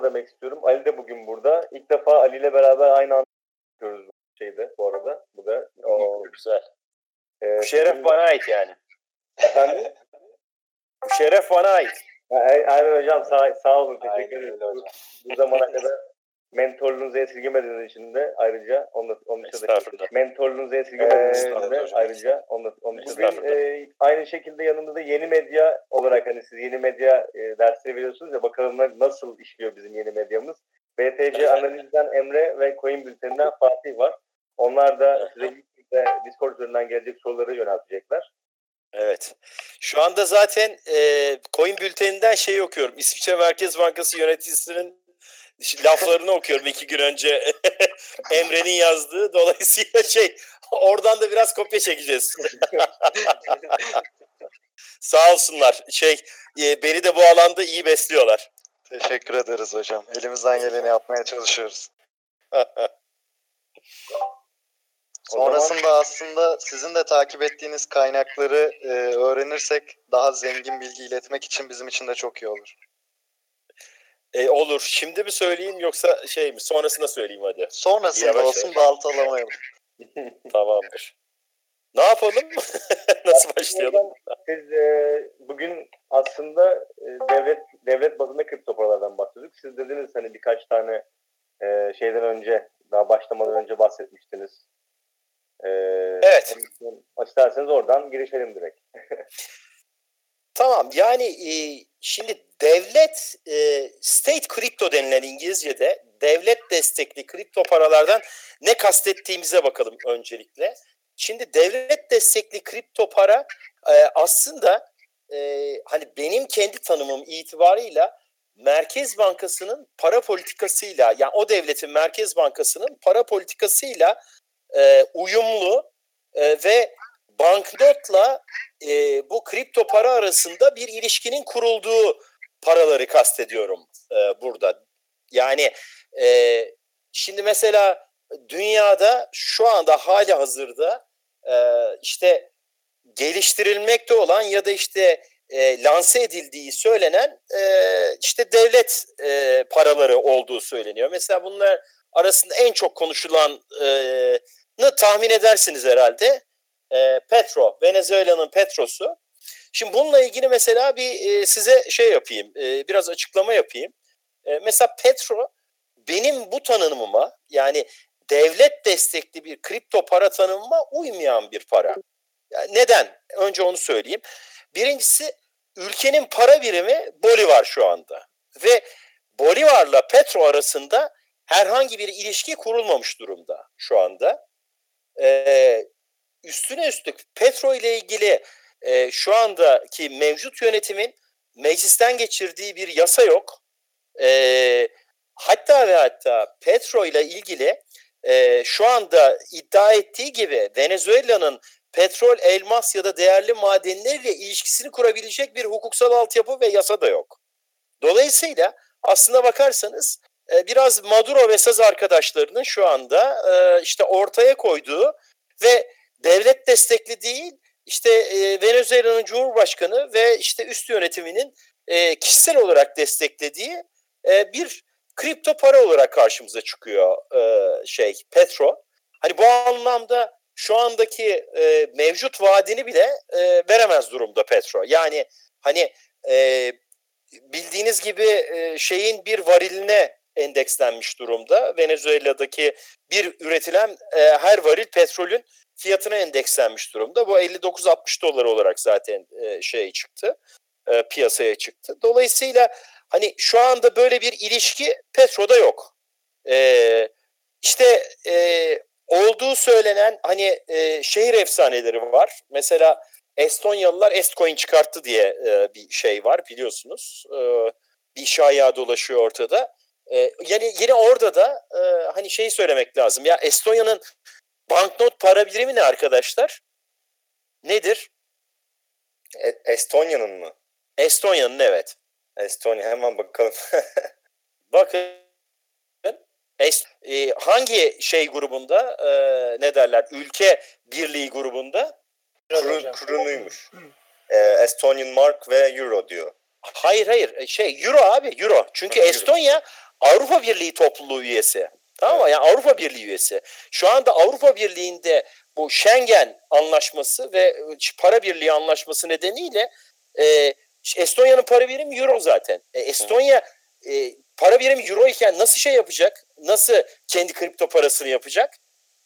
merhaba demek istiyorum. Ali de bugün burada. İlk defa Ali ile beraber aynı anda bu şeyde bu arada. Bu da Oo, güzel. Ee, Bu şeref sizin- bana ait yani. Efendim? Bu şeref bana ait. A- Aynen hocam sağ, sağ olun. Teşekkür ederim. hocam. Bu zamana kadar mentorluğunuzu esirgemediğiniz için de ayrıca onu, onu için de mentorluğunuzu esirgemediğiniz için de ayrıca onu, onun için Estağfurullah. e, aynı şekilde yanında da yeni medya olarak hani siz yeni medya e, dersleri veriyorsunuz ya bakalım na- nasıl işliyor bizim yeni medyamız. BTC Analiz'den Emre ve Coin Bülteni'nden Fatih var. Onlar da size Discord üzerinden gelecek soruları yöneltecekler. Evet. Şu anda zaten e, coin bülteninden şey okuyorum. İsviçre Merkez Bankası yöneticisinin laflarını okuyorum iki gün önce. Emre'nin yazdığı. Dolayısıyla şey oradan da biraz kopya çekeceğiz. Sağ olsunlar. Şey e, beni de bu alanda iyi besliyorlar. Teşekkür ederiz hocam. Elimizden geleni yapmaya çalışıyoruz. Zaman- Sonrasında aslında sizin de takip ettiğiniz kaynakları e, öğrenirsek daha zengin bilgi iletmek için bizim için de çok iyi olur. E, olur. Şimdi mi söyleyeyim yoksa şey mi? Sonrasında söyleyeyim hadi. Sonrasında Yavaş olsun yavaş. baltalamayalım. Tamamdır. Ne yapalım? Nasıl başlayalım? Siz e, bugün aslında e, devlet devlet bazında kripto paralardan bahsediyorduk. Siz dediniz hani birkaç tane e, şeyden önce daha başlamadan önce bahsetmiştiniz. E, Evet. İsterseniz oradan girişelim direkt. Tamam yani e, şimdi devlet e, state crypto denilen İngilizce'de devlet destekli kripto paralardan ne kastettiğimize bakalım öncelikle. Şimdi devlet destekli kripto para e, aslında e, hani benim kendi tanımım itibarıyla Merkez Bankası'nın para politikasıyla yani o devletin Merkez Bankası'nın para politikasıyla e, uyumlu e, ve banknotla e, bu kripto para arasında bir ilişkinin kurulduğu paraları kastediyorum e, burada. Yani e, şimdi mesela dünyada şu anda hali hazırda e, işte geliştirilmekte olan ya da işte e, lanse edildiği söylenen e, işte devlet e, paraları olduğu söyleniyor. Mesela bunlar arasında en çok konuşulanı tahmin edersiniz herhalde. E, Petro, Venezuela'nın Petrosu. Şimdi bununla ilgili mesela bir e, size şey yapayım, e, biraz açıklama yapayım. E, mesela Petro benim bu tanımıma yani devlet destekli bir kripto para tanımıma uymayan bir para. Yani neden? Önce onu söyleyeyim. Birincisi ülkenin para birimi Bolivar şu anda. Ve Bolivar'la Petro arasında herhangi bir ilişki kurulmamış durumda şu anda. Ee, üstüne üstlük Petro ile ilgili e, şu andaki mevcut yönetimin meclisten geçirdiği bir yasa yok. E, hatta ve hatta Petro ile ilgili e, şu anda iddia ettiği gibi Venezuela'nın petrol, elmas ya da değerli madenlerle ilişkisini kurabilecek bir hukuksal altyapı ve yasa da yok. Dolayısıyla aslına bakarsanız e, biraz Maduro ve Saz arkadaşlarının şu anda e, işte ortaya koyduğu ve devlet destekli değil işte e, Venezuela'nın Cumhurbaşkanı ve işte üst yönetiminin e, kişisel olarak desteklediği e, bir kripto para olarak karşımıza çıkıyor e, şey Petro. Hani bu anlamda şu andaki e, mevcut vaadini bile e, veremez durumda Petro. Yani hani e, bildiğiniz gibi e, şeyin bir variline endekslenmiş durumda. Venezuela'daki bir üretilen e, her varil petrolün fiyatına endekslenmiş durumda. Bu 59-60 dolar olarak zaten e, şey çıktı, e, piyasaya çıktı. Dolayısıyla hani şu anda böyle bir ilişki Petro'da yok. E, işte e, olduğu söylenen hani e, şehir efsaneleri var. Mesela Estonyalılar Estcoin çıkarttı diye e, bir şey var biliyorsunuz. E, bir şaya dolaşıyor ortada. E, yani yine orada da e, hani şey söylemek lazım. Ya Estonya'nın banknot para birimi ne arkadaşlar? Nedir? E- Estonya'nın mı? Estonya'nın evet. Estonya hemen bakalım. Bakın Es- e, hangi şey grubunda e, ne derler ülke birliği grubunda Kuru, kurunuymuş. E, Estonian Mark ve Euro diyor. hayır hayır e, şey euro abi euro çünkü euro. Estonya Avrupa Birliği topluluğu üyesi. Tamam mı? Yani Avrupa Birliği üyesi. Şu anda Avrupa Birliği'nde bu Schengen anlaşması ve para birliği anlaşması nedeniyle e, Estonya'nın para birimi euro zaten. E, Estonya e, para birimi euro iken nasıl şey yapacak? Nasıl kendi kripto parasını yapacak?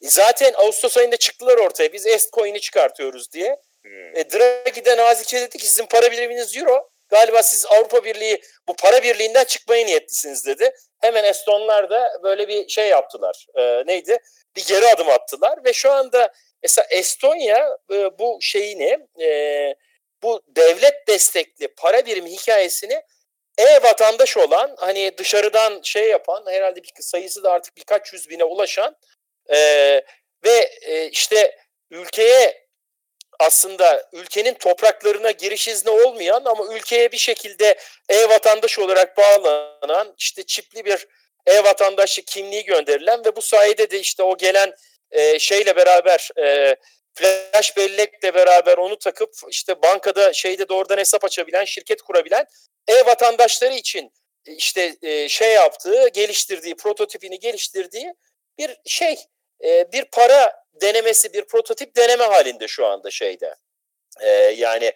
E, zaten Ağustos ayında çıktılar ortaya. Biz Estcoin'i çıkartıyoruz diye. Hmm. E, Draghi'den nazikçe dedi ki sizin para biriminiz euro. Galiba siz Avrupa Birliği bu para birliğinden çıkmaya niyetlisiniz dedi. Hemen Estonlar da böyle bir şey yaptılar. E, neydi? Bir geri adım attılar ve şu anda mesela Estonya e, bu şeyini e, bu devlet destekli para birimi hikayesini e-vatandaş olan hani dışarıdan şey yapan herhalde bir sayısı da artık birkaç yüz bine ulaşan e, ve e, işte ülkeye aslında ülkenin topraklarına giriş izni olmayan ama ülkeye bir şekilde e-vatandaş olarak bağlanan işte çipli bir e-vatandaşlık kimliği gönderilen ve bu sayede de işte o gelen e, şeyle beraber e, flash bellekle beraber onu takıp işte bankada şeyde doğrudan hesap açabilen, şirket kurabilen e-vatandaşları için işte e, şey yaptığı, geliştirdiği, prototipini geliştirdiği bir şey, e, bir para denemesi, bir prototip deneme halinde şu anda şeyde. E, yani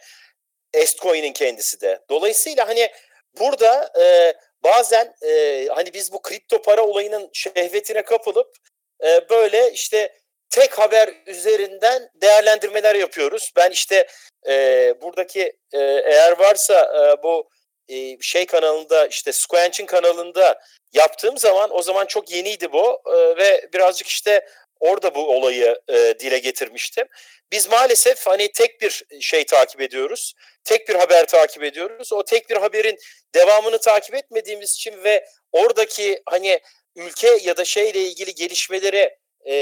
Estcoin'in kendisi de. Dolayısıyla hani burada e, bazen e, hani biz bu kripto para olayının şehvetine kapılıp e, böyle işte tek haber üzerinden değerlendirmeler yapıyoruz. Ben işte e, buradaki e, eğer varsa e, bu e, şey kanalında işte Squanch'in kanalında yaptığım zaman o zaman çok yeniydi bu e, ve birazcık işte orada bu olayı e, dile getirmiştim. Biz maalesef hani tek bir şey takip ediyoruz. Tek bir haber takip ediyoruz. O tek bir haberin devamını takip etmediğimiz için ve oradaki hani ülke ya da şeyle ilgili gelişmeleri e,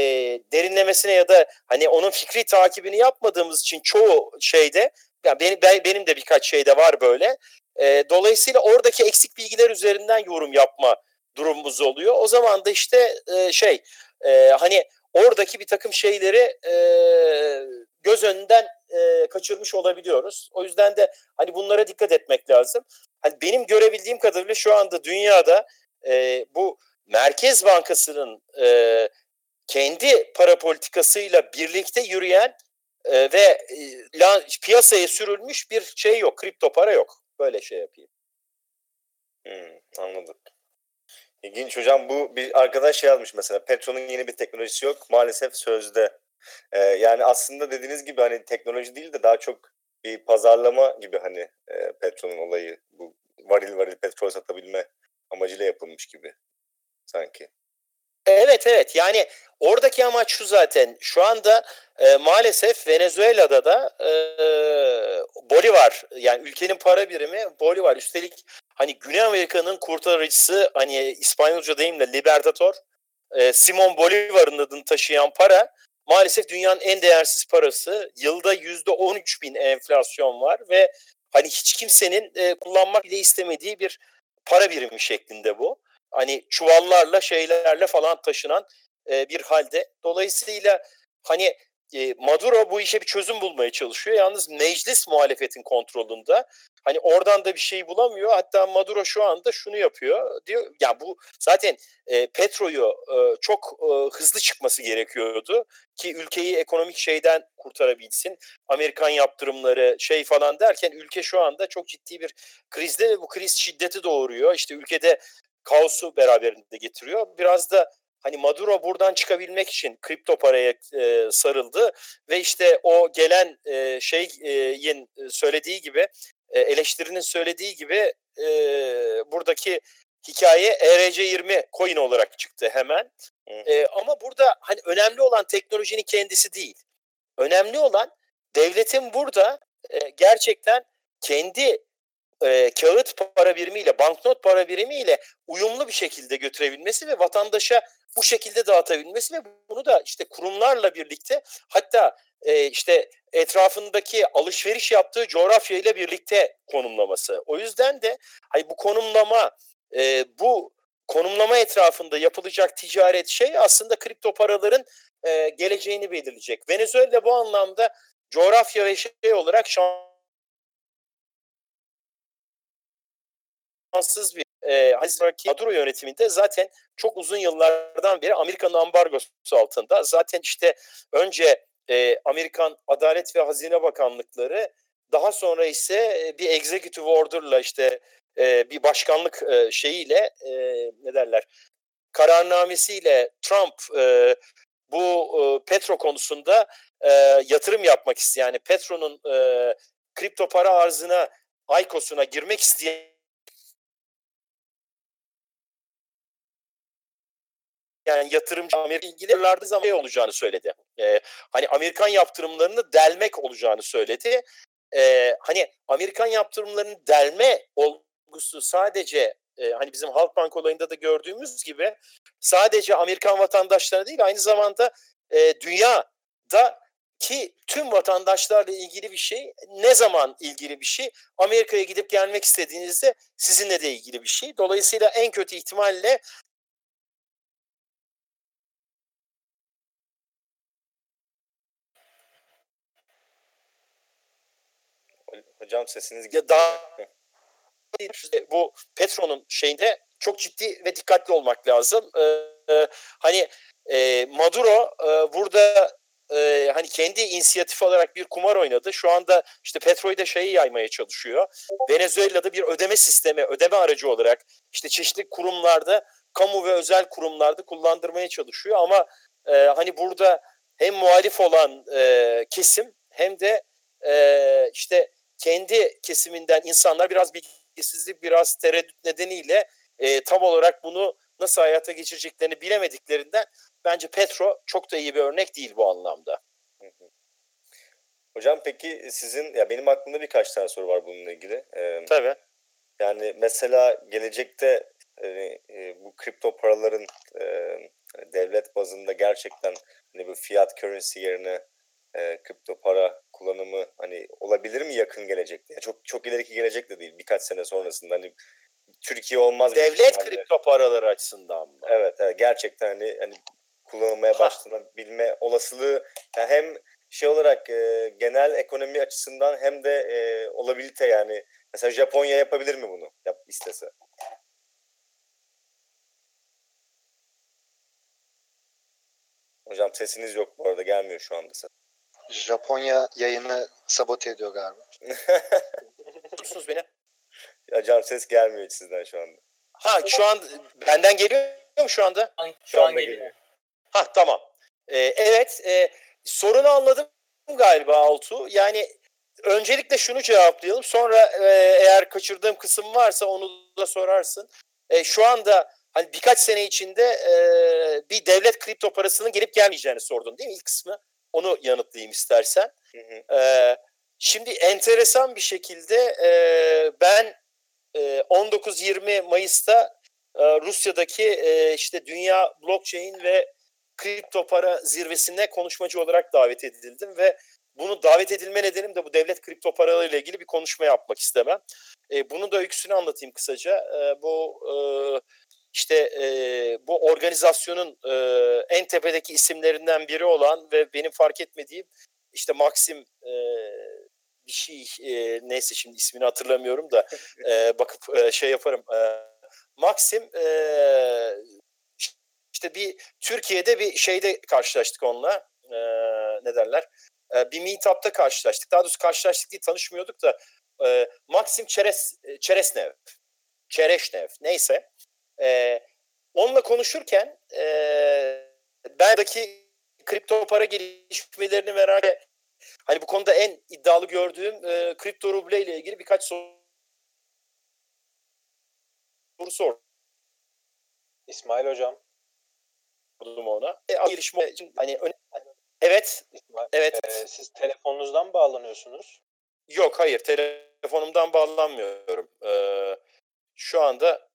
derinlemesine ya da hani onun fikri takibini yapmadığımız için çoğu şeyde yani benim, ben, benim de birkaç şeyde var böyle. E, dolayısıyla oradaki eksik bilgiler üzerinden yorum yapma durumumuz oluyor. O zaman da işte e, şey e, hani oradaki bir takım şeyleri e, göz önünden e, kaçırmış olabiliyoruz. O yüzden de hani bunlara dikkat etmek lazım. Hani benim görebildiğim kadarıyla şu anda dünyada e, bu Merkez Bankası'nın e, kendi para politikasıyla birlikte yürüyen e, ve e, piyasaya sürülmüş bir şey yok. Kripto para yok. Böyle şey yapayım. Hmm, anladım. İlginç hocam bu bir arkadaş şey yazmış mesela Petro'nun yeni bir teknolojisi yok maalesef sözde. Ee, yani aslında dediğiniz gibi hani teknoloji değil de daha çok bir pazarlama gibi hani e, Petro'nun olayı bu varil varil petrol satabilme amacıyla yapılmış gibi sanki. Evet evet. Yani oradaki amaç şu zaten. Şu anda e, maalesef Venezuela'da da e, Bolivar yani ülkenin para birimi Bolivar. Üstelik hani Güney Amerika'nın kurtarıcısı hani İspanyolca deyimle Libertador e, Simon Bolivar'ın adını taşıyan para maalesef dünyanın en değersiz parası. Yılda yüzde 13 bin enflasyon var ve hani hiç kimsenin e, kullanmak bile istemediği bir para birimi şeklinde bu hani çuvallarla şeylerle falan taşınan e, bir halde. Dolayısıyla hani e, Maduro bu işe bir çözüm bulmaya çalışıyor. Yalnız meclis muhalefetin kontrolünde. Hani oradan da bir şey bulamıyor. Hatta Maduro şu anda şunu yapıyor. Diyor ya yani bu zaten e, petroyu e, çok e, hızlı çıkması gerekiyordu ki ülkeyi ekonomik şeyden kurtarabilsin. Amerikan yaptırımları şey falan derken ülke şu anda çok ciddi bir krizde ve bu kriz şiddeti doğuruyor. İşte ülkede kaosu beraberinde getiriyor. Biraz da hani Maduro buradan çıkabilmek için kripto paraya e, sarıldı ve işte o gelen e, şeyin söylediği gibi e, eleştirinin söylediği gibi e, buradaki hikaye ERC20 coin olarak çıktı hemen. E, ama burada hani önemli olan teknolojinin kendisi değil. Önemli olan devletin burada e, gerçekten kendi e, kağıt para birimiyle, banknot para birimiyle uyumlu bir şekilde götürebilmesi ve vatandaşa bu şekilde dağıtabilmesi ve bunu da işte kurumlarla birlikte hatta e, işte etrafındaki alışveriş yaptığı coğrafya ile birlikte konumlaması. O yüzden de hani bu konumlama e, bu konumlama etrafında yapılacak ticaret şey aslında kripto paraların e, geleceğini belirleyecek. Venezuela bu anlamda coğrafya ve şey olarak şans şanssız bir e, Haziran'daki Maduro yönetiminde zaten çok uzun yıllardan beri Amerika'nın ambargosu altında. Zaten işte önce e, Amerikan Adalet ve Hazine Bakanlıkları daha sonra ise bir executive order'la işte e, bir başkanlık e, şeyiyle e, ne derler kararnamesiyle Trump e, bu e, petro konusunda e, yatırım yapmak isteyen yani petronun e, kripto para arzına ICO'suna girmek isteyen yani yatırımcı Amerika ilgililerdi zaman olacağını söyledi. Ee, hani Amerikan yaptırımlarını delmek olacağını söyledi. Ee, hani Amerikan yaptırımlarını delme olgusu sadece e, hani bizim Halkbank olayında da gördüğümüz gibi sadece Amerikan vatandaşlarına değil aynı zamanda e, dünyada ki tüm vatandaşlarla ilgili bir şey ne zaman ilgili bir şey Amerika'ya gidip gelmek istediğinizde sizinle de ilgili bir şey. Dolayısıyla en kötü ihtimalle Hocam sesiniz ya daha bu Petro'nun şeyinde çok ciddi ve dikkatli olmak lazım. Ee, hani e, Maduro e, burada e, hani kendi inisiyatif olarak bir kumar oynadı. Şu anda işte Petro'yu da şeyi yaymaya çalışıyor. Venezuela'da bir ödeme sistemi, ödeme aracı olarak işte çeşitli kurumlarda, kamu ve özel kurumlarda kullandırmaya çalışıyor. Ama e, hani burada hem muhalif olan e, kesim hem de e, işte kendi kesiminden insanlar biraz bilgisizlik, biraz tereddüt nedeniyle e, tam olarak bunu nasıl hayata geçireceklerini bilemediklerinden bence Petro çok da iyi bir örnek değil bu anlamda. Hocam peki sizin ya benim aklımda birkaç tane soru var bununla ilgili. Ee, Tabii. Yani mesela gelecekte e, e, bu kripto paraların e, devlet bazında gerçekten hani bu fiat currency yerine e, kripto para kullanımı hani olabilir mi yakın gelecekte? Yani çok çok ileriki gelecek de değil birkaç sene sonrasında hani Türkiye olmaz devlet kripto paraları açısından mı? Evet, evet gerçekten hani hani kullanılmaya başlanabilme olasılığı yani hem şey olarak e, genel ekonomi açısından hem de e, olabilite yani mesela Japonya yapabilir mi bunu yap istese? Hocam sesiniz yok bu arada gelmiyor şu anda. Japonya yayını sabote ediyor galiba. Duyuyorsunuz beni? Hocam ses gelmiyor hiç sizden şu anda. Ha şu an benden geliyor mu şu anda? Şu, şu an geliyor. geliyor. Ha tamam. Ee, evet e, sorunu anladım galiba Altu. Yani öncelikle şunu cevaplayalım. Sonra e, eğer kaçırdığım kısım varsa onu da sorarsın. E, şu anda hani birkaç sene içinde e, bir devlet kripto parasının gelip gelmeyeceğini sordun değil mi ilk kısmı? Onu yanıtlayayım istersen. Hı hı. E, şimdi enteresan bir şekilde e, ben e, 19-20 Mayıs'ta e, Rusya'daki e, işte Dünya Blockchain ve Kripto Para Zirvesi'ne konuşmacı olarak davet edildim ve bunu davet edilme nedenim de bu devlet kripto paralarıyla ilgili bir konuşma yapmak istemem. E, bunu da öyküsünü anlatayım kısaca. E, bu e, işte e, bu organizasyonun e, en tepedeki isimlerinden biri olan ve benim fark etmediğim işte Maxim e, bir şey e, neyse şimdi ismini hatırlamıyorum da e, bakıp e, şey yaparım. E, Maxim e, işte bir Türkiye'de bir şeyde karşılaştık onunla. E, ne derler? E, bir meetup'ta karşılaştık. Daha doğrusu karşılaştık değil tanışmıyorduk da e, Maxim Çeres, Çeresnev. Çereşnev neyse. E, onunla konuşurken e, bendeki kripto para gelişmelerini merak et. Hani bu konuda en iddialı gördüğüm e, kripto ruble ile ilgili birkaç soru soru sordum. İsmail hocam. Sordum ona. E, gelişme için hani evet. İsmail, evet. E, siz telefonunuzdan bağlanıyorsunuz. Yok hayır telefonumdan bağlanmıyorum. Ee, şu anda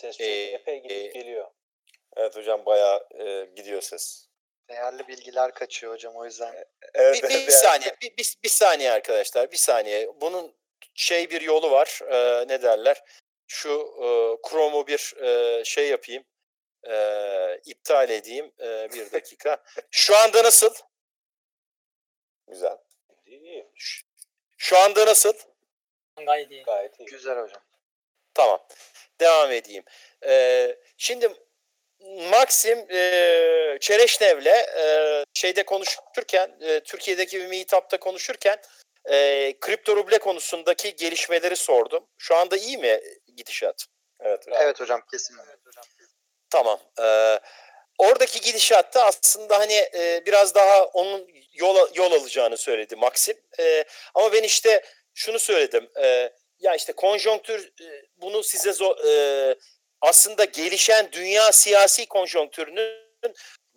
Ses çünkü ee, epey gidip e, geliyor. Evet hocam bayağı e, gidiyor ses. Değerli bilgiler kaçıyor hocam o yüzden. Evet, bir, bir, bir saniye, bir, bir, bir saniye arkadaşlar, bir saniye. Bunun şey bir yolu var, e, ne derler? Şu e, Chrome'u bir e, şey yapayım, e, iptal edeyim e, bir dakika. Şu anda nasıl? Güzel. Şu anda nasıl? Gayet iyi. Gayet iyi. Güzel hocam. Tamam. Devam edeyim. Ee, şimdi Maxim e, Çereşnev'le e, şeyde konuşurken, e, Türkiye'deki bir meetup'ta konuşurken e, kripto ruble konusundaki gelişmeleri sordum. Şu anda iyi mi gidişat? Evet hocam. Evet hocam kesinlikle. Tamam. Ee, oradaki gidişatta aslında hani e, biraz daha onun yol yol alacağını söyledi Maxim. E, ama ben işte şunu söyledim. E, ya işte konjonktür e, bunu size zo- e, aslında gelişen dünya siyasi konjonktürünün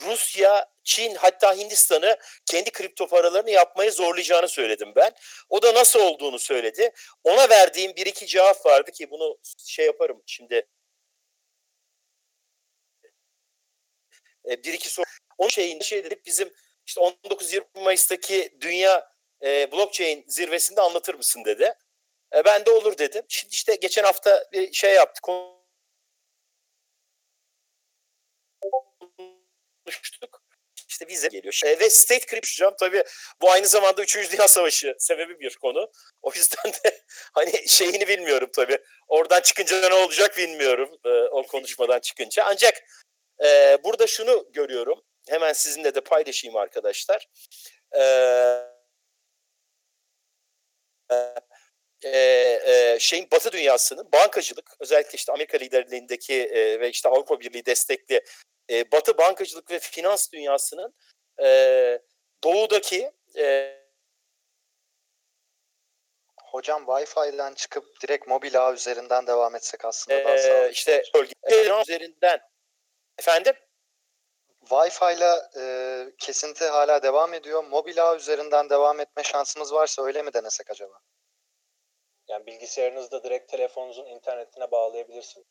Rusya, Çin hatta Hindistan'ı kendi kripto paralarını yapmaya zorlayacağını söyledim ben. O da nasıl olduğunu söyledi. Ona verdiğim bir iki cevap vardı ki bunu şey yaparım şimdi e, bir iki soru. Onun şeyinde şey dedik bizim işte 19-20 Mayıs'taki dünya e, blockchain zirvesinde anlatır mısın dedi. E, ben de olur dedim. Şimdi işte geçen hafta bir şey yaptık. Konuştuk. İşte vize geliyor. E, ve state crypto tabii bu aynı zamanda 3. Dünya Savaşı sebebi bir konu. O yüzden de hani şeyini bilmiyorum tabii. Oradan çıkınca ne olacak bilmiyorum. E, o konuşmadan çıkınca. Ancak ee, burada şunu görüyorum. Hemen sizinle de paylaşayım arkadaşlar. Ee, e, e, şeyin Batı dünyasının bankacılık özellikle işte Amerika liderliğindeki e, ve işte Avrupa Birliği destekli e, Batı bankacılık ve finans dünyasının e, doğudaki e, Hocam Wi-Fi'den çıkıp direkt mobil ağ üzerinden devam etsek aslında daha e, sağlıklı işte bölge üzerinden efendim Wi-Fi ile e, kesinti hala devam ediyor. Mobil ağ üzerinden devam etme şansımız varsa öyle mi denesek acaba? Yani bilgisayarınızda direkt telefonunuzun internetine bağlayabilirsiniz.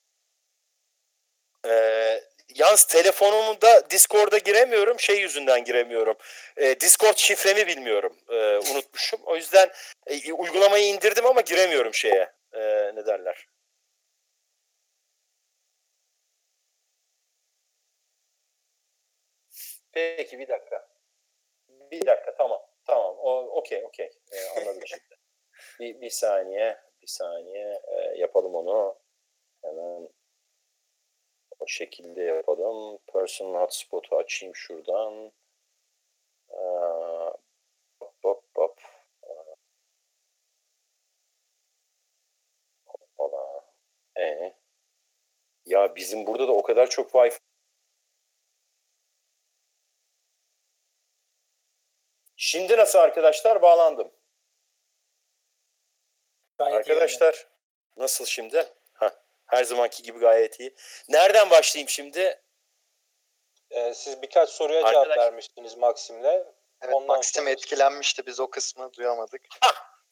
Ee, yalnız telefonumda Discord'a giremiyorum. Şey yüzünden giremiyorum. Ee, Discord şifremi bilmiyorum. Ee, unutmuşum. O yüzden e, uygulamayı indirdim ama giremiyorum şeye. Ee, ne derler? Peki bir dakika. Bir dakika tamam. Tamam. O okey okey. Ee, anladım şimdi. Bir, bir saniye. Bir saniye. Ee, yapalım onu. Hemen o şekilde yapalım. Personal hotspot'u açayım şuradan. Ee, hop hop hop. Hoppala. Ee, ya bizim burada da o kadar çok Wi-Fi Şimdi nasıl arkadaşlar? Bağlandım. Gayet iyi. Arkadaşlar nasıl şimdi? Heh, her zamanki gibi gayet iyi. Nereden başlayayım şimdi? Ee, siz birkaç soruya Arkadaş- cevap vermiştiniz Maxim'le. Evet Ondan Maxim sonra- etkilenmişti. Biz o kısmı duyamadık.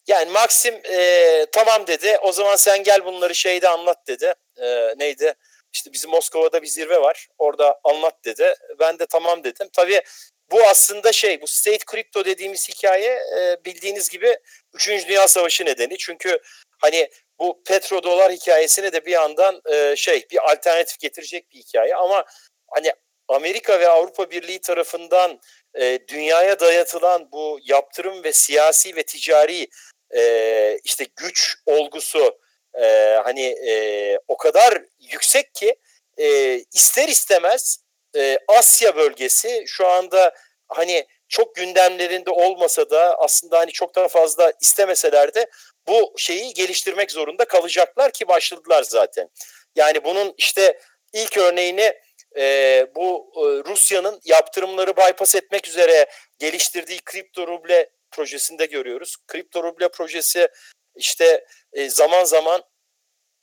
Yani Maxim e, tamam dedi. O zaman sen gel bunları şeyde anlat dedi. E, neydi? İşte bizim Moskova'da bir zirve var. Orada anlat dedi. Ben de tamam dedim. Tabii bu aslında şey bu state crypto dediğimiz hikaye e, bildiğiniz gibi 3. Dünya Savaşı nedeni. Çünkü hani bu petrodolar hikayesine de bir yandan e, şey bir alternatif getirecek bir hikaye ama hani Amerika ve Avrupa Birliği tarafından e, dünyaya dayatılan bu yaptırım ve siyasi ve ticari e, işte güç olgusu e, hani e, o kadar yüksek ki e, ister istemez e, Asya bölgesi şu anda hani çok gündemlerinde olmasa da aslında hani çok daha fazla istemeseler de bu şeyi geliştirmek zorunda kalacaklar ki başladılar zaten. Yani bunun işte ilk örneğini e, bu e, Rusya'nın yaptırımları bypass etmek üzere geliştirdiği kripto ruble projesinde görüyoruz. Kripto ruble projesi işte e, zaman zaman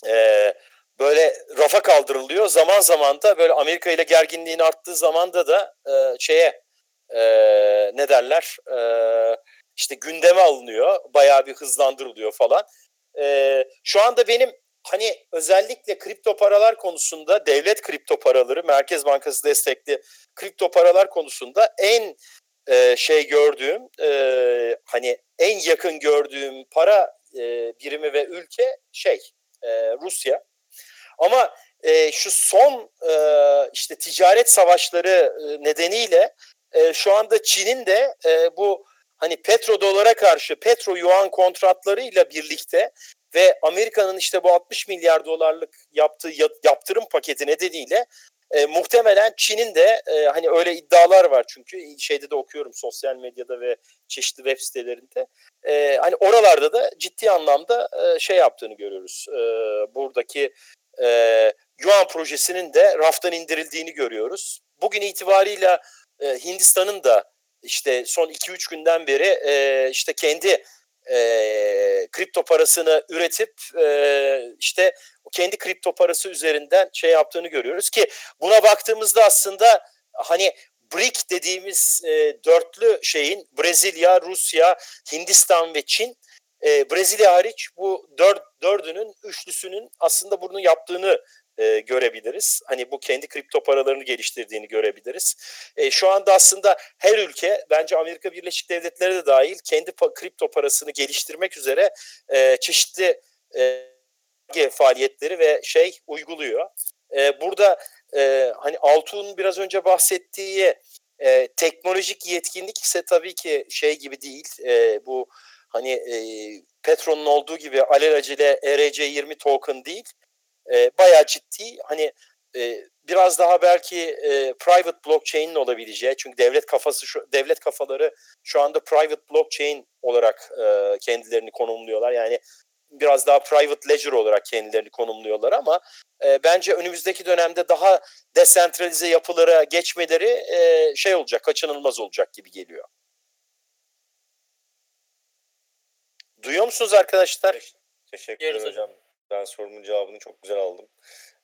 e, böyle rafa kaldırılıyor. Zaman zaman da böyle Amerika ile gerginliğin arttığı zamanda da e, şeye e, ne derler e, işte gündeme alınıyor. Bayağı bir hızlandırılıyor falan. E, şu anda benim hani özellikle kripto paralar konusunda devlet kripto paraları, Merkez Bankası destekli kripto paralar konusunda en e, şey gördüğüm e, hani en yakın gördüğüm para e, birimi ve ülke şey e, Rusya. Ama e, şu son e, işte ticaret savaşları e, nedeniyle e, şu anda Çin'in de e, bu hani petrodolara karşı petro yuan kontratlarıyla birlikte ve Amerika'nın işte bu 60 milyar dolarlık yaptığı yaptırım paketi nedeniyle e, muhtemelen Çin'in de e, hani öyle iddialar var çünkü şeyde de okuyorum sosyal medyada ve çeşitli web sitelerinde e, hani oralarda da ciddi anlamda e, şey yaptığını görüyoruz. E, buradaki e, Yuan projesinin de raftan indirildiğini görüyoruz. Bugün itibarıyla e, Hindistan'ın da işte son 2-3 günden beri e, işte kendi e, kripto parasını üretip e, işte kendi kripto parası üzerinden şey yaptığını görüyoruz ki buna baktığımızda aslında hani BRIC dediğimiz e, dörtlü şeyin Brezilya, Rusya, Hindistan ve Çin e, Brezilya hariç bu dört, dördünün üçlüsünün aslında bunu yaptığını e, görebiliriz. Hani bu kendi kripto paralarını geliştirdiğini görebiliriz. E, şu anda aslında her ülke bence Amerika Birleşik Devletleri de dahil kendi pa- kripto parasını geliştirmek üzere e, çeşitli e, faaliyetleri ve şey uyguluyor. E, burada e, hani Altuğ'un biraz önce bahsettiği e, teknolojik yetkinlik ise tabii ki şey gibi değil. E, bu hani e, Petron'un olduğu gibi alelacele ERC20 token değil e, bayağı ciddi hani e, biraz daha belki e, private blockchain'in olabileceği çünkü devlet kafası şu devlet kafaları şu anda private blockchain olarak e, kendilerini konumluyorlar. Yani biraz daha private ledger olarak kendilerini konumluyorlar ama e, bence önümüzdeki dönemde daha desentralize yapılara geçmeleri e, şey olacak, kaçınılmaz olacak gibi geliyor. Duyuyor musunuz arkadaşlar? Teşekkür ederim hocam. Ben sorumun cevabını çok güzel aldım.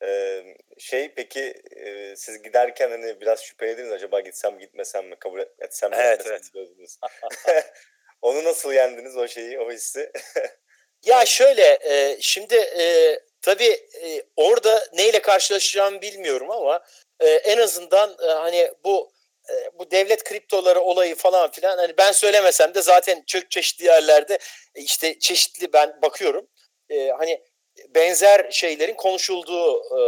Ee, şey peki e, siz giderken hani biraz şüphelediniz acaba gitsem gitmesem mi kabul etsem mi evet, etmesem evet. Onu nasıl yendiniz o şeyi o hissi? ya şöyle e, şimdi e, tabii e, orada neyle karşılaşacağımı bilmiyorum ama e, en azından e, hani bu bu devlet kriptoları olayı falan filan hani ben söylemesem de zaten çok çeşitli yerlerde işte çeşitli ben bakıyorum. E, hani benzer şeylerin konuşulduğu e,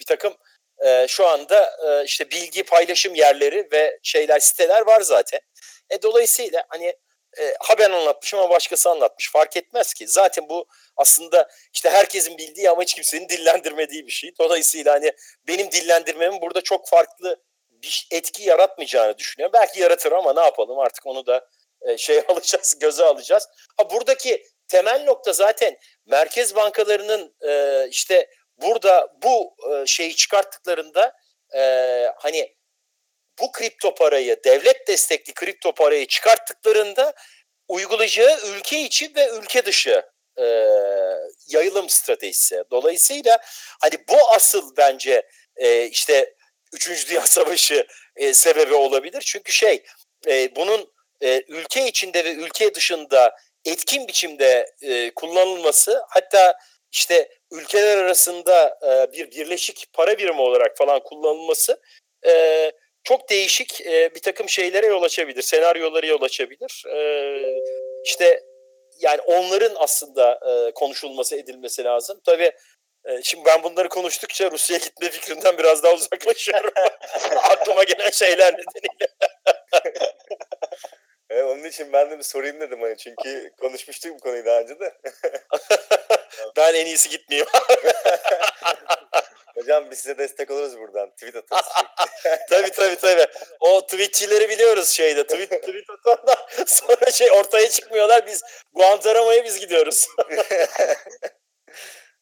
bir takım e, şu anda e, işte bilgi paylaşım yerleri ve şeyler siteler var zaten. E, dolayısıyla hani e, ha ben anlatmışım ama başkası anlatmış fark etmez ki. Zaten bu aslında işte herkesin bildiği ama hiç kimsenin dillendirmediği bir şey. Dolayısıyla hani benim dillendirmemin burada çok farklı bir etki yaratmayacağını düşünüyorum. Belki yaratır ama ne yapalım artık onu da e, şey alacağız, göze alacağız. Ha buradaki temel nokta zaten merkez bankalarının e, işte burada bu e, şeyi çıkarttıklarında e, hani bu kripto parayı devlet destekli kripto parayı çıkarttıklarında uygulayacağı ülke içi ve ülke dışı e, yayılım stratejisi. Dolayısıyla hani bu asıl bence e, işte 3. Dünya Savaşı e, sebebi olabilir. Çünkü şey e, bunun e, ülke içinde ve ülke dışında etkin biçimde e, kullanılması hatta işte ülkeler arasında e, bir birleşik para birimi olarak falan kullanılması e, çok değişik e, bir takım şeylere yol açabilir, senaryolara yol açabilir. E, işte yani onların aslında e, konuşulması edilmesi lazım. Tabii şimdi ben bunları konuştukça Rusya'ya gitme fikrinden biraz daha uzaklaşıyorum. Aklıma gelen şeyler nedeniyle. Evet, onun için ben de bir sorayım dedim hani çünkü konuşmuştuk bu konuyu daha önce de. ben en iyisi gitmeyeyim. Hocam biz size destek oluruz buradan. Tweet atarız. tabii tabii tabii. O tweetçileri biliyoruz şeyde. Tweet, tweet atanlar sonra şey ortaya çıkmıyorlar. Biz Guantanamo'ya biz gidiyoruz.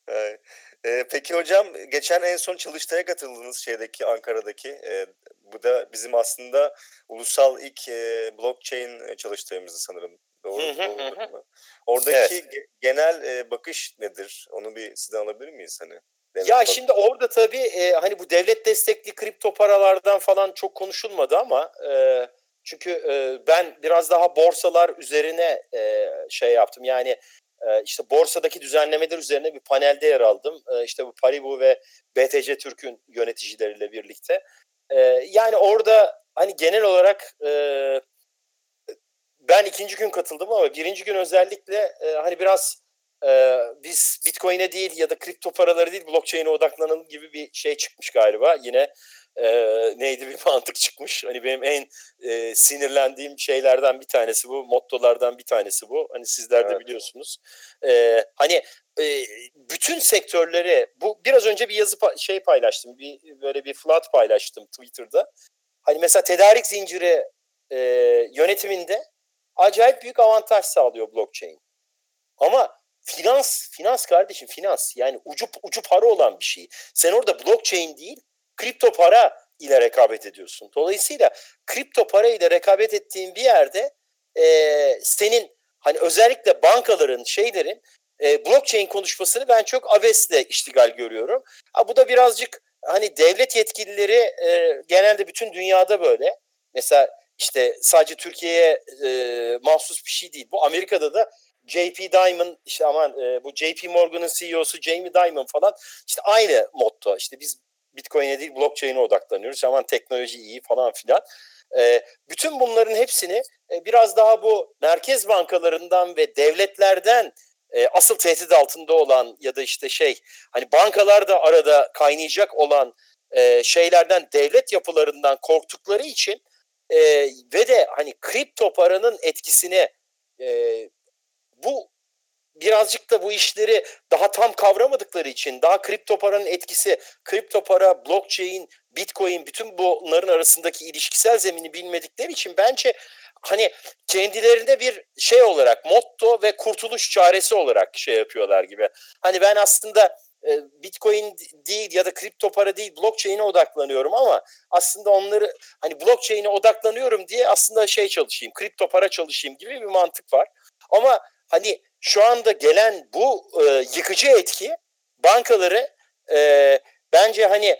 evet. Ee, peki hocam geçen en son çalıştaya katıldığınız şeydeki Ankara'daki e, bu da bizim aslında ulusal ilk e, blockchain çalıştığımızı sanırım. Doğru, doğru mu? Oradaki evet. genel e, bakış nedir? Onu bir sizden alabilir miyiz hani? Devlet ya şimdi orada tabii e, hani bu devlet destekli kripto paralardan falan çok konuşulmadı ama e, çünkü e, ben biraz daha borsalar üzerine e, şey yaptım. Yani e, işte borsadaki düzenlemeler üzerine bir panelde yer aldım. E, işte bu Paribu ve BTC Türk'ün yöneticileriyle birlikte. E, yani orada hani genel olarak e, ben ikinci gün katıldım ama birinci gün özellikle e, hani biraz e, biz Bitcoin'e değil ya da kripto paraları değil blockchain'e odaklanalım gibi bir şey çıkmış galiba. Yine e, neydi bir mantık çıkmış. Hani benim en e, sinirlendiğim şeylerden bir tanesi bu. Mottolardan bir tanesi bu. Hani sizler de evet. biliyorsunuz. E, hani e, bütün sektörleri bu biraz önce bir yazı pa- şey paylaştım. Bir böyle bir flat paylaştım Twitter'da. Hani mesela tedarik zinciri e, yönetiminde acayip büyük avantaj sağlıyor blockchain. Ama finans, finans kardeşim finans yani ucu, ucu para olan bir şey. Sen orada blockchain değil kripto para ile rekabet ediyorsun. Dolayısıyla kripto para ile rekabet ettiğin bir yerde e, senin hani özellikle bankaların şeylerin e, blockchain konuşmasını ben çok abesle iştigal görüyorum. Ha, bu da birazcık hani devlet yetkilileri e, genelde bütün dünyada böyle. Mesela işte sadece Türkiye'ye e, mahsus bir şey değil. Bu Amerika'da da JP Diamond işte aman e, bu JP Morgan'ın CEO'su Jamie Dimon falan işte aynı motto. İşte biz Bitcoin'e değil blockchain'e odaklanıyoruz. Aman teknoloji iyi falan filan. E, bütün bunların hepsini e, biraz daha bu merkez bankalarından ve devletlerden e, asıl tehdit altında olan ya da işte şey hani bankalar da arada kaynayacak olan e, şeylerden devlet yapılarından korktukları için e, ve de hani kripto paranın etkisini e, bu birazcık da bu işleri daha tam kavramadıkları için daha kripto paranın etkisi, kripto para, blockchain, bitcoin bütün bunların arasındaki ilişkisel zemini bilmedikleri için bence hani kendilerinde bir şey olarak motto ve kurtuluş çaresi olarak şey yapıyorlar gibi. Hani ben aslında e, Bitcoin değil ya da kripto para değil blockchain'e odaklanıyorum ama aslında onları hani blockchain'e odaklanıyorum diye aslında şey çalışayım, kripto para çalışayım gibi bir mantık var. Ama hani şu anda gelen bu e, yıkıcı etki bankaları e, bence hani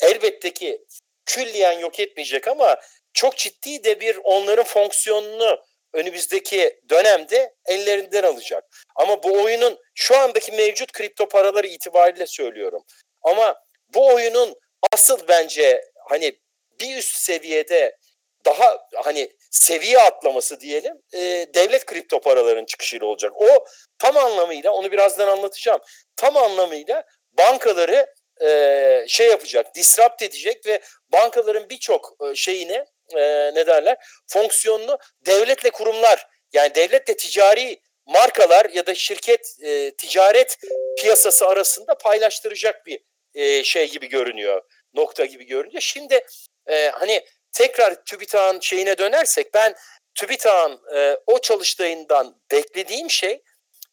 elbette ki külliyen yok etmeyecek ama çok ciddi de bir onların fonksiyonunu önümüzdeki dönemde ellerinden alacak. Ama bu oyunun şu andaki mevcut kripto paraları itibariyle söylüyorum. Ama bu oyunun asıl bence hani bir üst seviyede daha hani seviye atlaması diyelim e, devlet kripto paraların çıkışıyla olacak. O tam anlamıyla onu birazdan anlatacağım. Tam anlamıyla bankaları e, şey yapacak, disrupt edecek ve bankaların birçok e, şeyini e, ne derler fonksiyonunu devletle kurumlar yani devletle ticari markalar ya da şirket e, ticaret piyasası arasında paylaştıracak bir e, şey gibi görünüyor nokta gibi görünüyor. Şimdi e, hani tekrar TÜBİTAK'ın şeyine dönersek ben TÜBİTAK'ın e, o çalıştığından beklediğim şey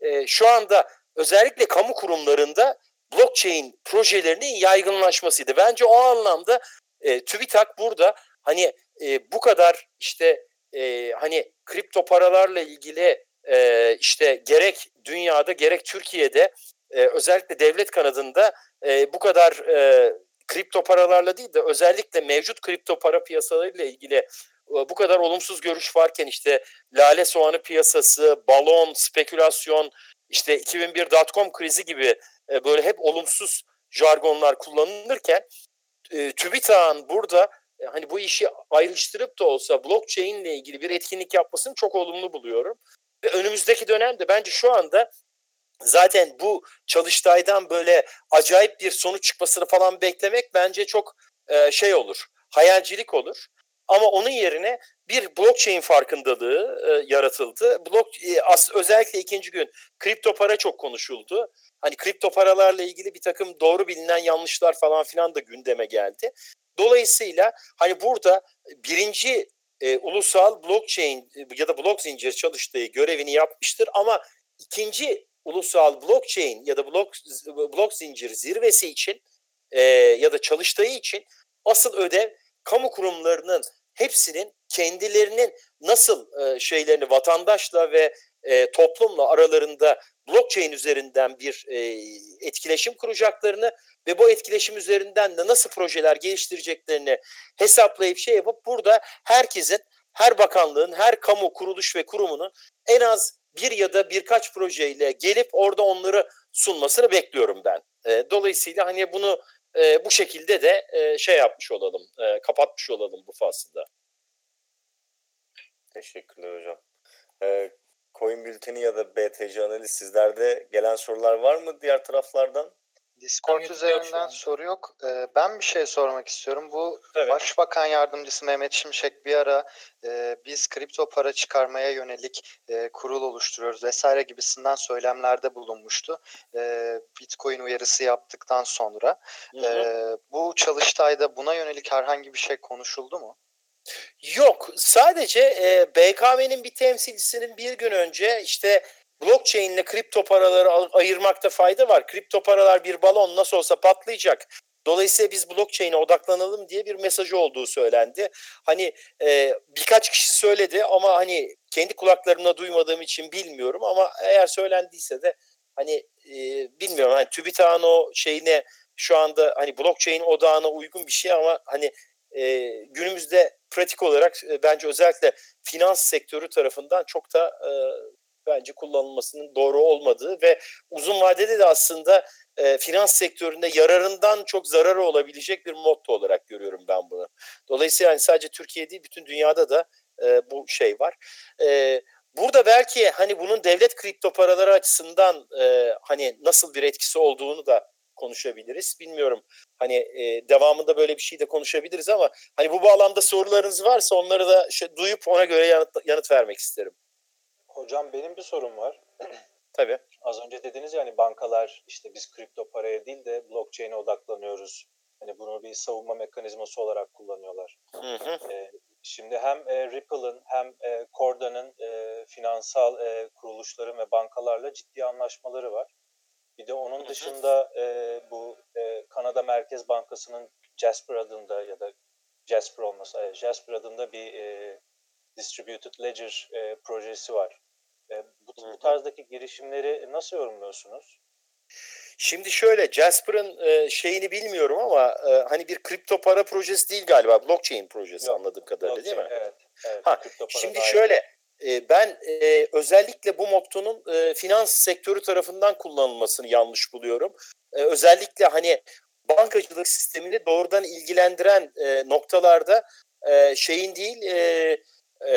e, şu anda özellikle kamu kurumlarında blockchain projelerinin yaygınlaşmasıydı. Bence o anlamda e, TÜBİTAK burada hani e, bu kadar işte e, hani kripto paralarla ilgili e, işte gerek dünyada gerek Türkiye'de e, özellikle devlet kanadında e, bu kadar e, kripto paralarla değil de özellikle mevcut kripto para piyasalarıyla ilgili e, bu kadar olumsuz görüş varken işte lale soğanı piyasası, balon, spekülasyon, işte 2001 dotcom krizi gibi e, böyle hep olumsuz jargonlar kullanılırken e, TÜBİTAK'ın burada hani bu işi ayrıştırıp da olsa blockchain ile ilgili bir etkinlik yapmasını çok olumlu buluyorum. Ve önümüzdeki dönemde bence şu anda zaten bu çalıştaydan böyle acayip bir sonuç çıkmasını falan beklemek bence çok e, şey olur. Hayalcilik olur. Ama onun yerine bir blockchain farkındalığı e, yaratıldı. Blok e, as, özellikle ikinci gün kripto para çok konuşuldu. Hani kripto paralarla ilgili bir takım doğru bilinen yanlışlar falan filan da gündeme geldi. Dolayısıyla hani burada birinci e, ulusal blockchain ya da blok zincir çalıştığı görevini yapmıştır ama ikinci ulusal blockchain ya da blok blok zincir zirvesi için e, ya da çalıştığı için asıl ödev kamu kurumlarının hepsinin kendilerinin nasıl e, şeylerini vatandaşla ve e, toplumla aralarında blockchain üzerinden bir e, etkileşim kuracaklarını ve bu etkileşim üzerinden de nasıl projeler geliştireceklerini hesaplayıp şey yapıp burada herkesin, her bakanlığın, her kamu kuruluş ve kurumunun en az bir ya da birkaç projeyle gelip orada onları sunmasını bekliyorum ben. E, dolayısıyla hani bunu e, bu şekilde de e, şey yapmış olalım, e, kapatmış olalım bu fasılda. Teşekkürler hocam. Ee, coin bülteni ya da BTC analiz sizlerde gelen sorular var mı diğer taraflardan? Discord şu üzerinden soru yok. Ee, ben bir şey sormak istiyorum. Bu Evet. Başbakan Yardımcısı Mehmet Şimşek bir ara e, biz kripto para çıkarmaya yönelik e, kurul oluşturuyoruz vesaire gibisinden söylemlerde bulunmuştu. E, Bitcoin uyarısı yaptıktan sonra. Hı hı. E, bu çalıştayda buna yönelik herhangi bir şey konuşuldu mu? Yok sadece e, BKM'nin bir temsilcisinin bir gün önce işte blockchain ile kripto paraları al- ayırmakta fayda var. Kripto paralar bir balon nasıl olsa patlayacak. Dolayısıyla biz blockchain'e odaklanalım diye bir mesajı olduğu söylendi. Hani e, birkaç kişi söyledi ama hani kendi kulaklarımla duymadığım için bilmiyorum ama eğer söylendiyse de hani e, bilmiyorum hani TÜBİTAK'ın o şeyine şu anda hani blockchain odağına uygun bir şey ama hani e, günümüzde pratik olarak e, bence özellikle finans sektörü tarafından çok da e, bence kullanılmasının doğru olmadığı ve uzun vadede de aslında e, finans sektöründe yararından çok zararı olabilecek bir motto olarak görüyorum ben bunu. Dolayısıyla yani sadece Türkiye değil bütün dünyada da e, bu şey var. E, burada belki hani bunun devlet kripto paraları açısından e, hani nasıl bir etkisi olduğunu da konuşabiliriz. Bilmiyorum hani e, devamında böyle bir şey de konuşabiliriz ama hani bu bağlamda sorularınız varsa onları da şey, duyup ona göre yanıt, yanıt vermek isterim. Hocam benim bir sorum var. Tabii. Az önce dediniz ya hani bankalar işte biz kripto paraya değil de blockchain'e odaklanıyoruz. Hani bunu bir savunma mekanizması olarak kullanıyorlar. Hı hı. Ee, şimdi hem e, Ripple'ın hem e, Corda'nın e, finansal e, kuruluşların ve bankalarla ciddi anlaşmaları var. Bir de onun dışında e, bu e, Kanada Merkez Bankası'nın Jasper adında ya da Jasper olması, evet, Jasper adında bir e, Distributed Ledger e, projesi var. Bu, Hı hı. bu tarzdaki girişimleri nasıl yorumluyorsunuz? Şimdi şöyle Jasper'ın e, şeyini bilmiyorum ama e, hani bir kripto para projesi değil galiba. Blockchain projesi Yok, anladığım kadarıyla değil mi? Evet. evet Ha, Şimdi dahil. şöyle e, ben e, özellikle bu mottonun e, finans sektörü tarafından kullanılmasını yanlış buluyorum. E, özellikle hani bankacılık sistemini doğrudan ilgilendiren e, noktalarda e, şeyin değil e, e,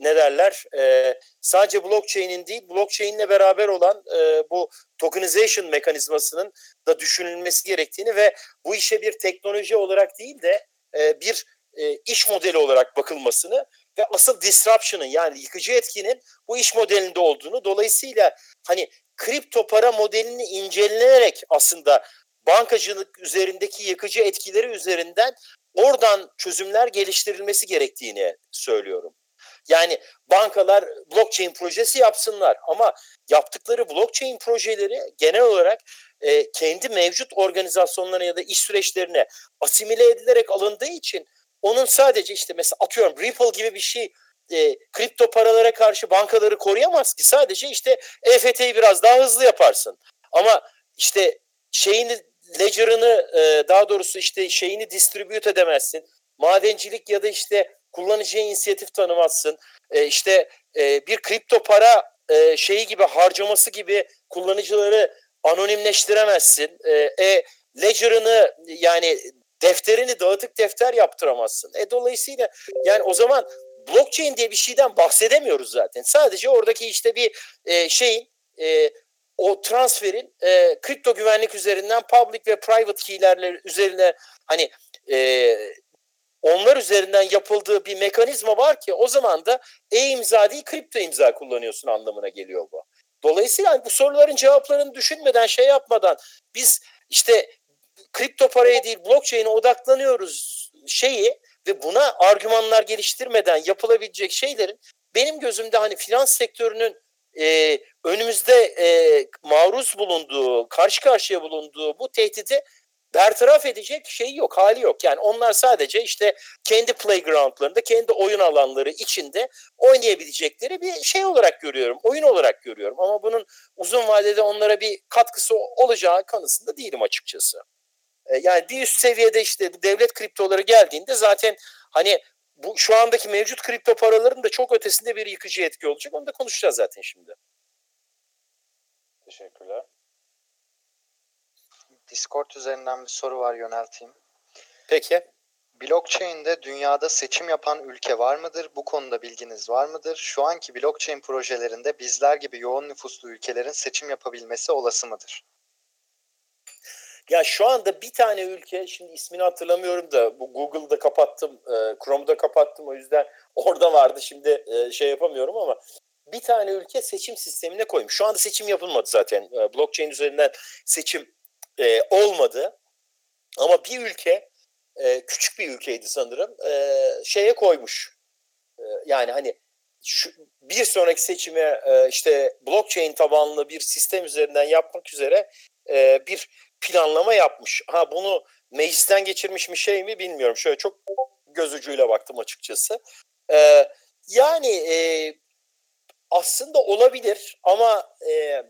ne derler? E, sadece blockchain'in değil blockchain'le beraber olan e, bu tokenization mekanizmasının da düşünülmesi gerektiğini ve bu işe bir teknoloji olarak değil de e, bir e, iş modeli olarak bakılmasını ve asıl disruption'ın yani yıkıcı etkinin bu iş modelinde olduğunu dolayısıyla hani kripto para modelini incelenerek aslında bankacılık üzerindeki yıkıcı etkileri üzerinden oradan çözümler geliştirilmesi gerektiğini söylüyorum. Yani bankalar blockchain projesi yapsınlar ama yaptıkları blockchain projeleri genel olarak e, kendi mevcut organizasyonlarına ya da iş süreçlerine asimile edilerek alındığı için onun sadece işte mesela atıyorum Ripple gibi bir şey e, kripto paralara karşı bankaları koruyamaz ki. Sadece işte EFT'yi biraz daha hızlı yaparsın. Ama işte şeyini ledger'ını e, daha doğrusu işte şeyini distribute edemezsin. Madencilik ya da işte kullanıcıya inisiyatif tanımazsın. E, işte e, bir kripto para e, şeyi gibi harcaması gibi kullanıcıları anonimleştiremezsin. E, e, ledger'ını yani defterini dağıtık defter yaptıramazsın. E dolayısıyla yani o zaman blockchain diye bir şeyden bahsedemiyoruz zaten. Sadece oradaki işte bir e, şeyin o transferin e, kripto güvenlik üzerinden public ve private key'lerle üzerine hani e, onlar üzerinden yapıldığı bir mekanizma var ki o zaman da e-imza değil kripto imza kullanıyorsun anlamına geliyor bu. Dolayısıyla hani bu soruların cevaplarını düşünmeden şey yapmadan biz işte kripto paraya değil blockchain'e odaklanıyoruz şeyi ve buna argümanlar geliştirmeden yapılabilecek şeylerin benim gözümde hani finans sektörünün e, önümüzde e, maruz bulunduğu, karşı karşıya bulunduğu bu tehdidi bertaraf edecek şey yok, hali yok. Yani onlar sadece işte kendi playgroundlarında, kendi oyun alanları içinde oynayabilecekleri bir şey olarak görüyorum, oyun olarak görüyorum. Ama bunun uzun vadede onlara bir katkısı olacağı kanısında değilim açıkçası. E, yani bir üst seviyede işte devlet kriptoları geldiğinde zaten hani bu şu andaki mevcut kripto paraların da çok ötesinde bir yıkıcı etki olacak. Onu da konuşacağız zaten şimdi. Teşekkürler. Discord üzerinden bir soru var yönelteyim. Peki. Blockchain'de dünyada seçim yapan ülke var mıdır? Bu konuda bilginiz var mıdır? Şu anki blockchain projelerinde bizler gibi yoğun nüfuslu ülkelerin seçim yapabilmesi olası mıdır? Ya şu anda bir tane ülke, şimdi ismini hatırlamıyorum da bu Google'da kapattım, e, Chrome'da kapattım o yüzden orada vardı şimdi e, şey yapamıyorum ama bir tane ülke seçim sistemine koymuş. Şu anda seçim yapılmadı zaten. E, blockchain üzerinden seçim e, olmadı. Ama bir ülke, e, küçük bir ülkeydi sanırım, e, şeye koymuş. E, yani hani şu, bir sonraki seçime e, işte blockchain tabanlı bir sistem üzerinden yapmak üzere e, bir planlama yapmış. Ha bunu meclisten geçirmiş mi şey mi bilmiyorum. Şöyle çok göz ucuyla baktım açıkçası. E, yani e, aslında olabilir ama e,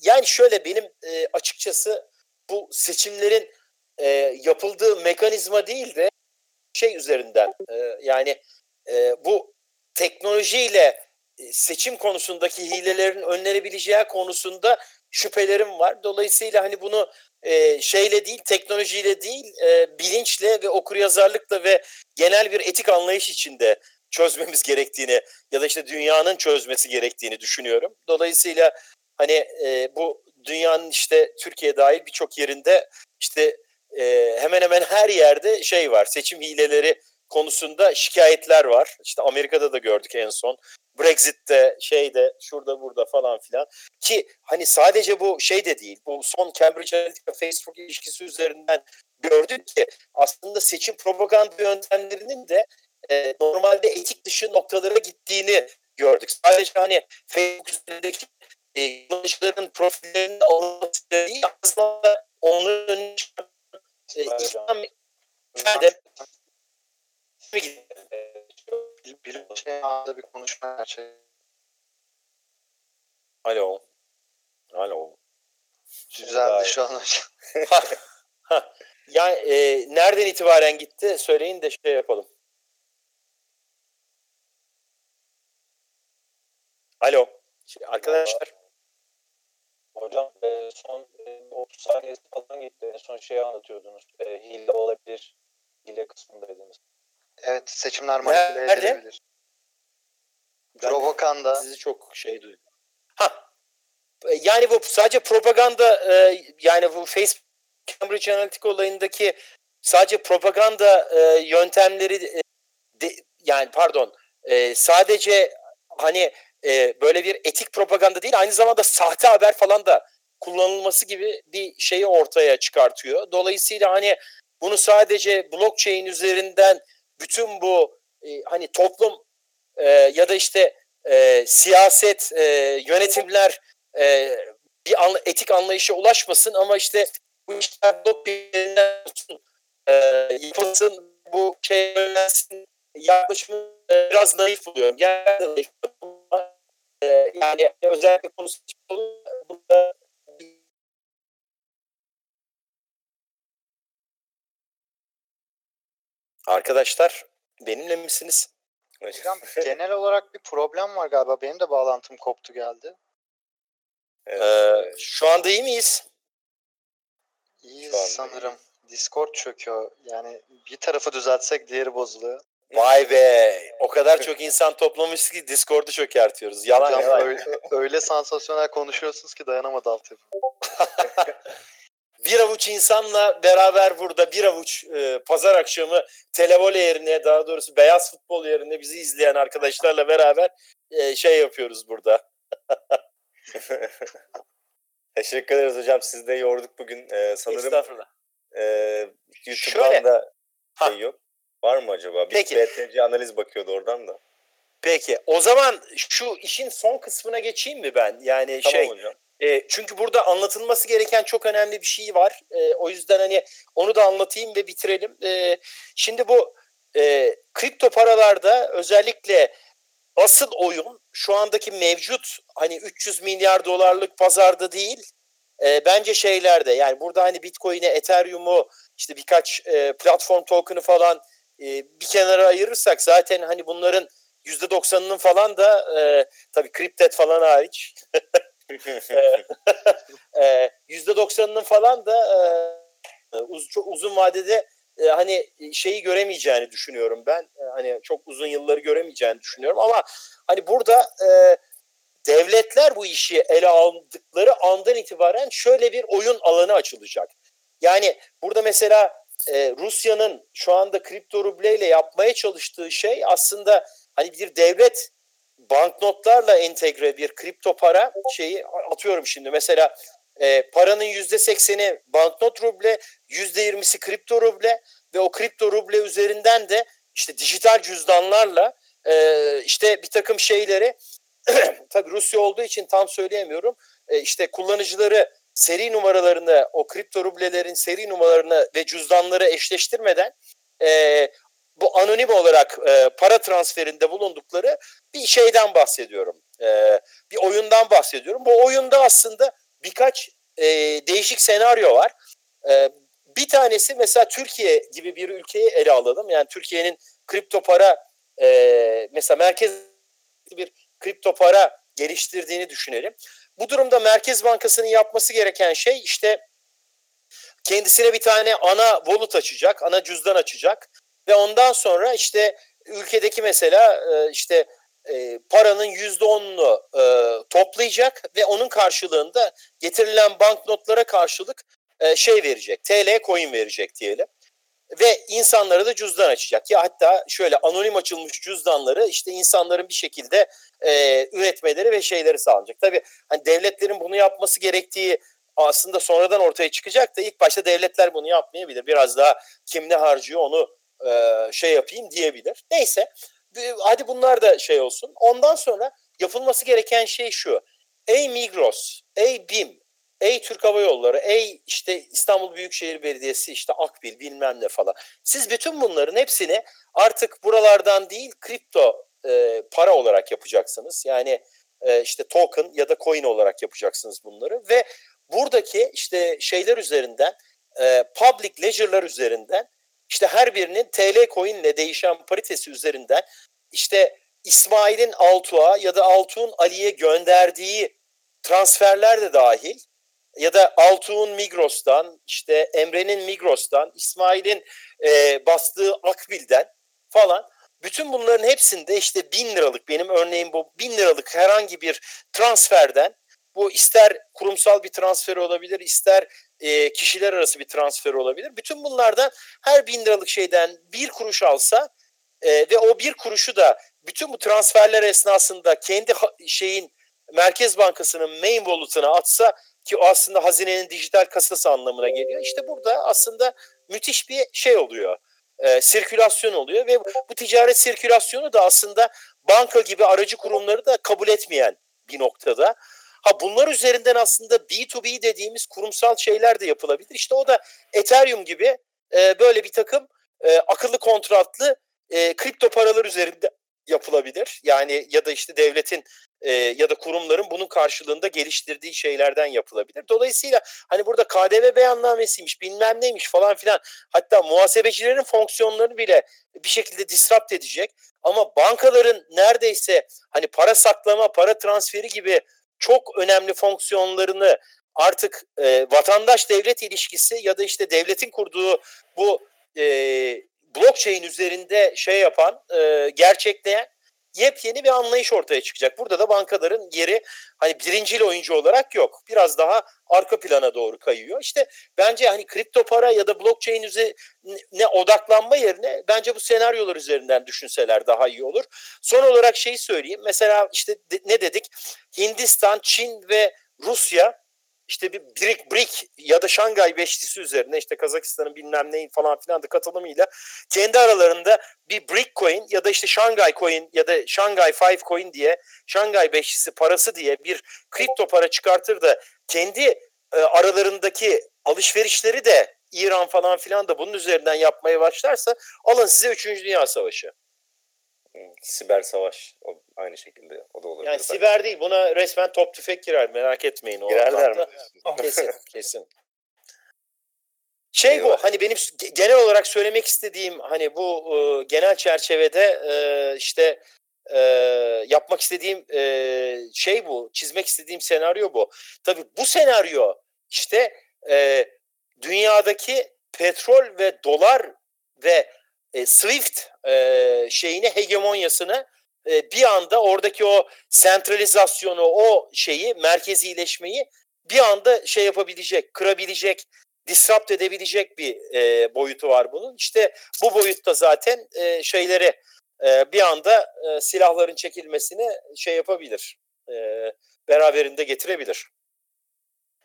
yani şöyle benim e, açıkçası bu seçimlerin e, yapıldığı mekanizma değil de şey üzerinden e, yani e, bu teknolojiyle seçim konusundaki hilelerin önlenebileceği konusunda şüphelerim var. Dolayısıyla hani bunu e, şeyle değil, teknolojiyle değil, e, bilinçle ve okuryazarlıkla ve genel bir etik anlayış içinde çözmemiz gerektiğini ya da işte dünyanın çözmesi gerektiğini düşünüyorum. Dolayısıyla hani e, bu dünyanın işte Türkiye dahil birçok yerinde işte e, hemen hemen her yerde şey var. Seçim hileleri konusunda şikayetler var. İşte Amerika'da da gördük en son. Brexit'te şeyde şurada burada falan filan ki hani sadece bu şey de değil bu son Cambridge Analytica Facebook ilişkisi üzerinden gördük ki aslında seçim propaganda yöntemlerinin de e, normalde etik dışı noktalara gittiğini gördük. Sadece hani Facebook üzerindeki e, kullanıcıların profillerinin alınması değil aslında gerçeği. Alo. Alo. Düzeldi şu an hocam. yani e, nereden itibaren gitti? Söyleyin de şey yapalım. Alo. Şey, arkadaşlar. Hocam e, son e, 30 saniyesi falan gitti. En son şeyi anlatıyordunuz. E, hile olabilir. Hile kısmındaydınız. Evet seçimler manipüle Nerede? edilebilir. Provokanda. Sizi çok şey duyuyor. Ha. E, Yani bu sadece propaganda e, yani bu Facebook Cambridge Analytica olayındaki sadece propaganda e, yöntemleri de, yani pardon sadece hani böyle bir etik propaganda değil aynı zamanda sahte haber falan da kullanılması gibi bir şeyi ortaya çıkartıyor. Dolayısıyla hani bunu sadece blockchain üzerinden bütün bu e, hani toplum e, ya da işte e, siyaset, e, yönetimler e, bir anla, etik anlayışa ulaşmasın ama işte bu işler blockchain'den e, yapılsın, bu şey önlensin yaklaşımı e, biraz naif buluyorum. Genelde e, yani özellikle konusu burada Arkadaşlar benimle misiniz? Hocam genel olarak bir problem var galiba. Benim de bağlantım koptu geldi. Ee, şu anda iyi miyiz? İyiyiz sanırım. Discord çöküyor. Yani bir tarafı düzeltsek diğeri bozuluyor. Vay be. O kadar çok insan toplamışız ki Discord'u çökertiyoruz. Yalan Hocam yalan. öyle, öyle sansasyonel konuşuyorsunuz ki dayanamadı altyapı. bir avuç insanla beraber burada bir avuç e, pazar akşamı televole yerine daha doğrusu beyaz futbol yerine bizi izleyen arkadaşlarla beraber e, şey yapıyoruz burada. Teşekkür ederiz hocam. Siz de yorduk bugün. Ee, sanırım Estağfurullah. e, YouTube'dan Şöyle. da Ha. şey yok. Var mı acaba? Bir Peki. BTC analiz bakıyordu oradan da. Peki o zaman şu işin son kısmına geçeyim mi ben? Yani Tamam şey hocam. E, çünkü burada anlatılması gereken çok önemli bir şey var. E, o yüzden hani onu da anlatayım ve bitirelim. E, şimdi bu e, kripto paralarda özellikle asıl oyun şu andaki mevcut hani 300 milyar dolarlık pazarda değil. E, bence şeylerde yani burada hani Bitcoin'e, Ethereum'u işte birkaç e, platform token'ı falan e, bir kenara ayırırsak zaten hani bunların %90'ının falan da e, tabii Cryptet falan hariç yüzde doksanının falan da e, uz, çok uzun vadede e, hani şeyi göremeyeceğini düşünüyorum ben. E, hani çok uzun yılları göremeyeceğini düşünüyorum ama hani burada e, devletler bu işi ele aldıkları andan itibaren şöyle bir oyun alanı açılacak. Yani burada mesela e, Rusya'nın şu anda kripto rubleyle yapmaya çalıştığı şey aslında hani bir devlet banknotlarla entegre bir kripto para şeyi atıyorum şimdi mesela e, paranın yüzde sekseni banknot ruble, yüzde yirmisi kripto ruble ve o kripto ruble üzerinden de işte dijital cüzdanlarla e, işte bir takım şeyleri tabii Rusya olduğu için tam söyleyemiyorum. E, işte kullanıcıları seri numaralarını o kripto rublelerin seri numaralarını ve cüzdanları eşleştirmeden e, bu anonim olarak e, para transferinde bulundukları bir şeyden bahsediyorum. E, bir oyundan bahsediyorum. Bu oyunda aslında birkaç e, değişik senaryo var. E, bir tanesi mesela Türkiye gibi bir ülkeyi ele alalım. Yani Türkiye'nin kripto para e, mesela merkez bir kripto para geliştirdiğini düşünelim. Bu durumda Merkez Bankası'nın yapması gereken şey işte kendisine bir tane ana wallet açacak, ana cüzdan açacak ve ondan sonra işte ülkedeki mesela e, işte e, paranın yüzde onunu e, toplayacak ve onun karşılığında getirilen banknotlara karşılık şey verecek, TL coin verecek diyelim ve insanlara da cüzdan açacak. Ya hatta şöyle anonim açılmış cüzdanları işte insanların bir şekilde e, üretmeleri ve şeyleri sağlanacak. Tabii hani devletlerin bunu yapması gerektiği aslında sonradan ortaya çıkacak da ilk başta devletler bunu yapmayabilir. Biraz daha kim ne harcıyor onu e, şey yapayım diyebilir. Neyse hadi bunlar da şey olsun. Ondan sonra yapılması gereken şey şu. Ey Migros, ey BİM, Ey Türk Hava Yolları, ey işte İstanbul Büyükşehir Belediyesi, işte Akbil bilmem ne falan. Siz bütün bunların hepsini artık buralardan değil kripto e, para olarak yapacaksınız. Yani e, işte token ya da coin olarak yapacaksınız bunları ve buradaki işte şeyler üzerinden e, public ledger'lar üzerinden işte her birinin TL coin değişen paritesi üzerinden işte İsmail'in Altuğ'a ya da Altuğ'un Ali'ye gönderdiği transferler de dahil ya da Altuğ'un Migros'tan, işte Emre'nin Migros'tan, İsmail'in e, bastığı Akbil'den falan. Bütün bunların hepsinde işte bin liralık benim örneğim bu bin liralık herhangi bir transferden bu ister kurumsal bir transfer olabilir ister e, kişiler arası bir transfer olabilir. Bütün bunlardan her bin liralık şeyden bir kuruş alsa e, ve o bir kuruşu da bütün bu transferler esnasında kendi şeyin Merkez Bankası'nın main wallet'ına atsa ki o aslında hazinenin dijital kasası anlamına geliyor. İşte burada aslında müthiş bir şey oluyor. E, sirkülasyon oluyor ve bu ticaret sirkülasyonu da aslında banka gibi aracı kurumları da kabul etmeyen bir noktada. Ha bunlar üzerinden aslında B2B dediğimiz kurumsal şeyler de yapılabilir. İşte o da Ethereum gibi e, böyle bir takım e, akıllı kontratlı e, kripto paralar üzerinde yapılabilir. Yani ya da işte devletin e, ya da kurumların bunun karşılığında geliştirdiği şeylerden yapılabilir. Dolayısıyla hani burada KDV beyannamesiymiş bilmem neymiş falan filan hatta muhasebecilerin fonksiyonlarını bile bir şekilde disrupt edecek. Ama bankaların neredeyse hani para saklama, para transferi gibi çok önemli fonksiyonlarını artık e, vatandaş devlet ilişkisi ya da işte devletin kurduğu bu e, blockchain üzerinde şey yapan, e, gerçekleyen yepyeni bir anlayış ortaya çıkacak. Burada da bankaların yeri hani birincil oyuncu olarak yok. Biraz daha arka plana doğru kayıyor. İşte bence hani kripto para ya da blockchain üzerine odaklanma yerine bence bu senaryolar üzerinden düşünseler daha iyi olur. Son olarak şeyi söyleyeyim. Mesela işte ne dedik? Hindistan, Çin ve Rusya işte bir BRIC, BRIC ya da Şangay Beşlisi üzerine işte Kazakistan'ın bilmem neyin falan filan da katılımıyla kendi aralarında bir BRIC coin ya da işte Şangay coin ya da Şangay Five coin diye Şangay Beşlisi parası diye bir kripto para çıkartır da kendi e, aralarındaki alışverişleri de İran falan filan da bunun üzerinden yapmaya başlarsa alın size 3. Dünya Savaşı. Siber savaş o, aynı şekilde o da olabilir. Yani siber değil buna resmen top tüfek girer merak etmeyin. O Girerler mi? kesin kesin. Şey bu hani benim genel olarak söylemek istediğim hani bu e, genel çerçevede e, işte e, yapmak istediğim e, şey bu çizmek istediğim senaryo bu. Tabii bu senaryo işte e, dünyadaki petrol ve dolar ve e, Swift e, şeyini hegemonyasını e, bir anda oradaki o sentralizasyonu o şeyi merkezileşmeyi bir anda şey yapabilecek, kırabilecek disrupt edebilecek bir e, boyutu var bunun. İşte bu boyutta zaten e, şeyleri e, bir anda e, silahların çekilmesini şey yapabilir. E, beraberinde getirebilir.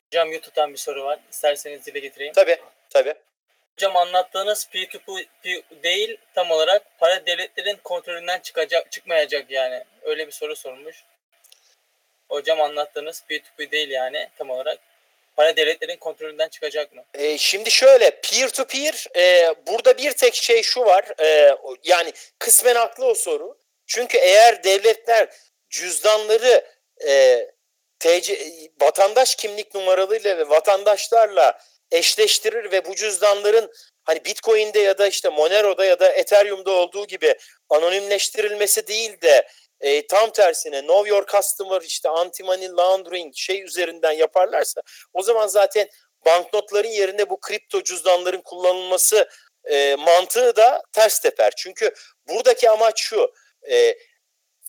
Hocam YouTube'dan bir soru var. İsterseniz dile getireyim. Tabii, tabii. Hocam anlattığınız P2P değil tam olarak para devletlerin kontrolünden çıkacak çıkmayacak yani. Öyle bir soru sormuş. Hocam anlattığınız P2P değil yani tam olarak para devletlerin kontrolünden çıkacak mı? E, şimdi şöyle peer to peer e, burada bir tek şey şu var e, yani kısmen haklı o soru. Çünkü eğer devletler cüzdanları e, TC, vatandaş kimlik numaralarıyla ve vatandaşlarla eşleştirir ve bu cüzdanların hani Bitcoin'de ya da işte Monero'da ya da Ethereum'da olduğu gibi anonimleştirilmesi değil de e, tam tersine know your customer işte anti money laundering şey üzerinden yaparlarsa o zaman zaten banknotların yerine bu kripto cüzdanların kullanılması e, mantığı da ters teper. Çünkü buradaki amaç şu e,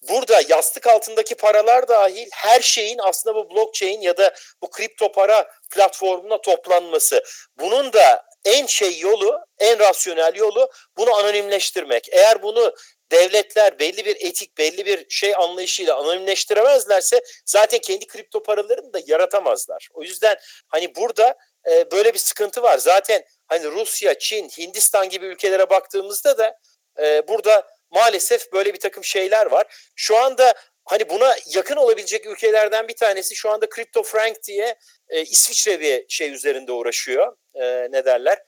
burada yastık altındaki paralar dahil her şeyin aslında bu blockchain ya da bu kripto para platformuna toplanması. Bunun da en şey yolu, en rasyonel yolu bunu anonimleştirmek. Eğer bunu devletler belli bir etik, belli bir şey anlayışıyla anonimleştiremezlerse zaten kendi kripto paralarını da yaratamazlar. O yüzden hani burada e, böyle bir sıkıntı var. Zaten hani Rusya, Çin, Hindistan gibi ülkelere baktığımızda da e, burada maalesef böyle bir takım şeyler var. Şu anda hani buna yakın olabilecek ülkelerden bir tanesi şu anda Crypto Frank diye e, İsviçre bir şey üzerinde uğraşıyor. E, ne derler?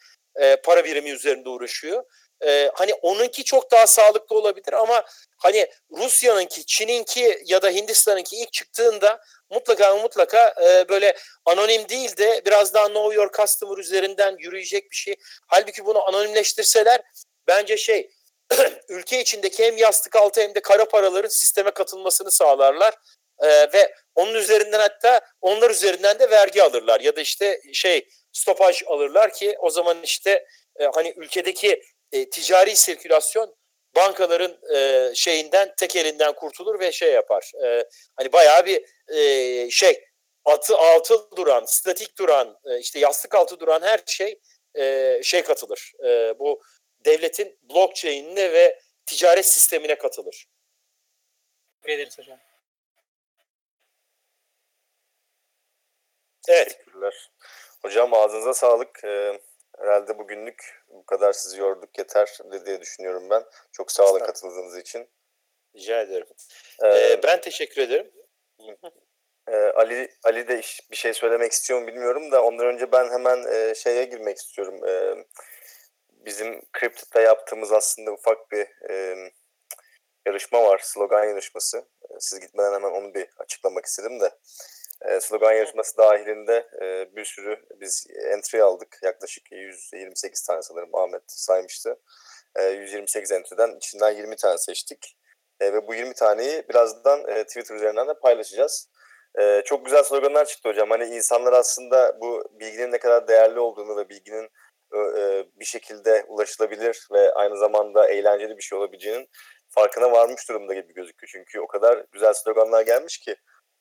E, para birimi üzerinde uğraşıyor. E, hani onunki çok daha sağlıklı olabilir ama hani Rusya'nınki, Çin'inki ya da Hindistan'ınki ilk çıktığında mutlaka mutlaka e, böyle anonim değil de biraz daha know your customer üzerinden yürüyecek bir şey. Halbuki bunu anonimleştirseler bence şey ülke içindeki hem yastık altı hem de kara paraların sisteme katılmasını sağlarlar. Ee, ve onun üzerinden hatta onlar üzerinden de vergi alırlar ya da işte şey stopaj alırlar ki o zaman işte e, hani ülkedeki e, ticari sirkülasyon bankaların e, şeyinden tek elinden kurtulur ve şey yapar. E, hani bayağı bir e, şey atı altı duran, statik duran, e, işte yastık altı duran her şey e, şey katılır. E, bu devletin blockchain'ine ve ticaret sistemine katılır. Teşekkür ederiz hocam. Evet. Teşekkürler. Hocam ağzınıza sağlık. Ee, herhalde bugünlük bu kadar sizi yorduk yeter diye düşünüyorum ben. Çok sağ olun katıldığınız için. Rica ederim. Ee, Ee, ben teşekkür ederim. e, Ali Ali de bir şey söylemek istiyor mu bilmiyorum da ondan önce ben hemen e, şeye girmek istiyorum. E, bizim Cryptid'de yaptığımız aslında ufak bir e, yarışma var. Slogan yarışması. Siz gitmeden hemen onu bir açıklamak istedim de. E, slogan yarışması dahilinde e, bir sürü biz entry aldık. Yaklaşık 128 tane sanırım Ahmet saymıştı. E, 128 entry'den içinden 20 tane seçtik. E, ve bu 20 taneyi birazdan e, Twitter üzerinden de paylaşacağız. E, çok güzel sloganlar çıktı hocam. Hani insanlar aslında bu bilginin ne kadar değerli olduğunu ve bilginin e, bir şekilde ulaşılabilir ve aynı zamanda eğlenceli bir şey olabileceğinin farkına varmış durumda gibi gözüküyor. Çünkü o kadar güzel sloganlar gelmiş ki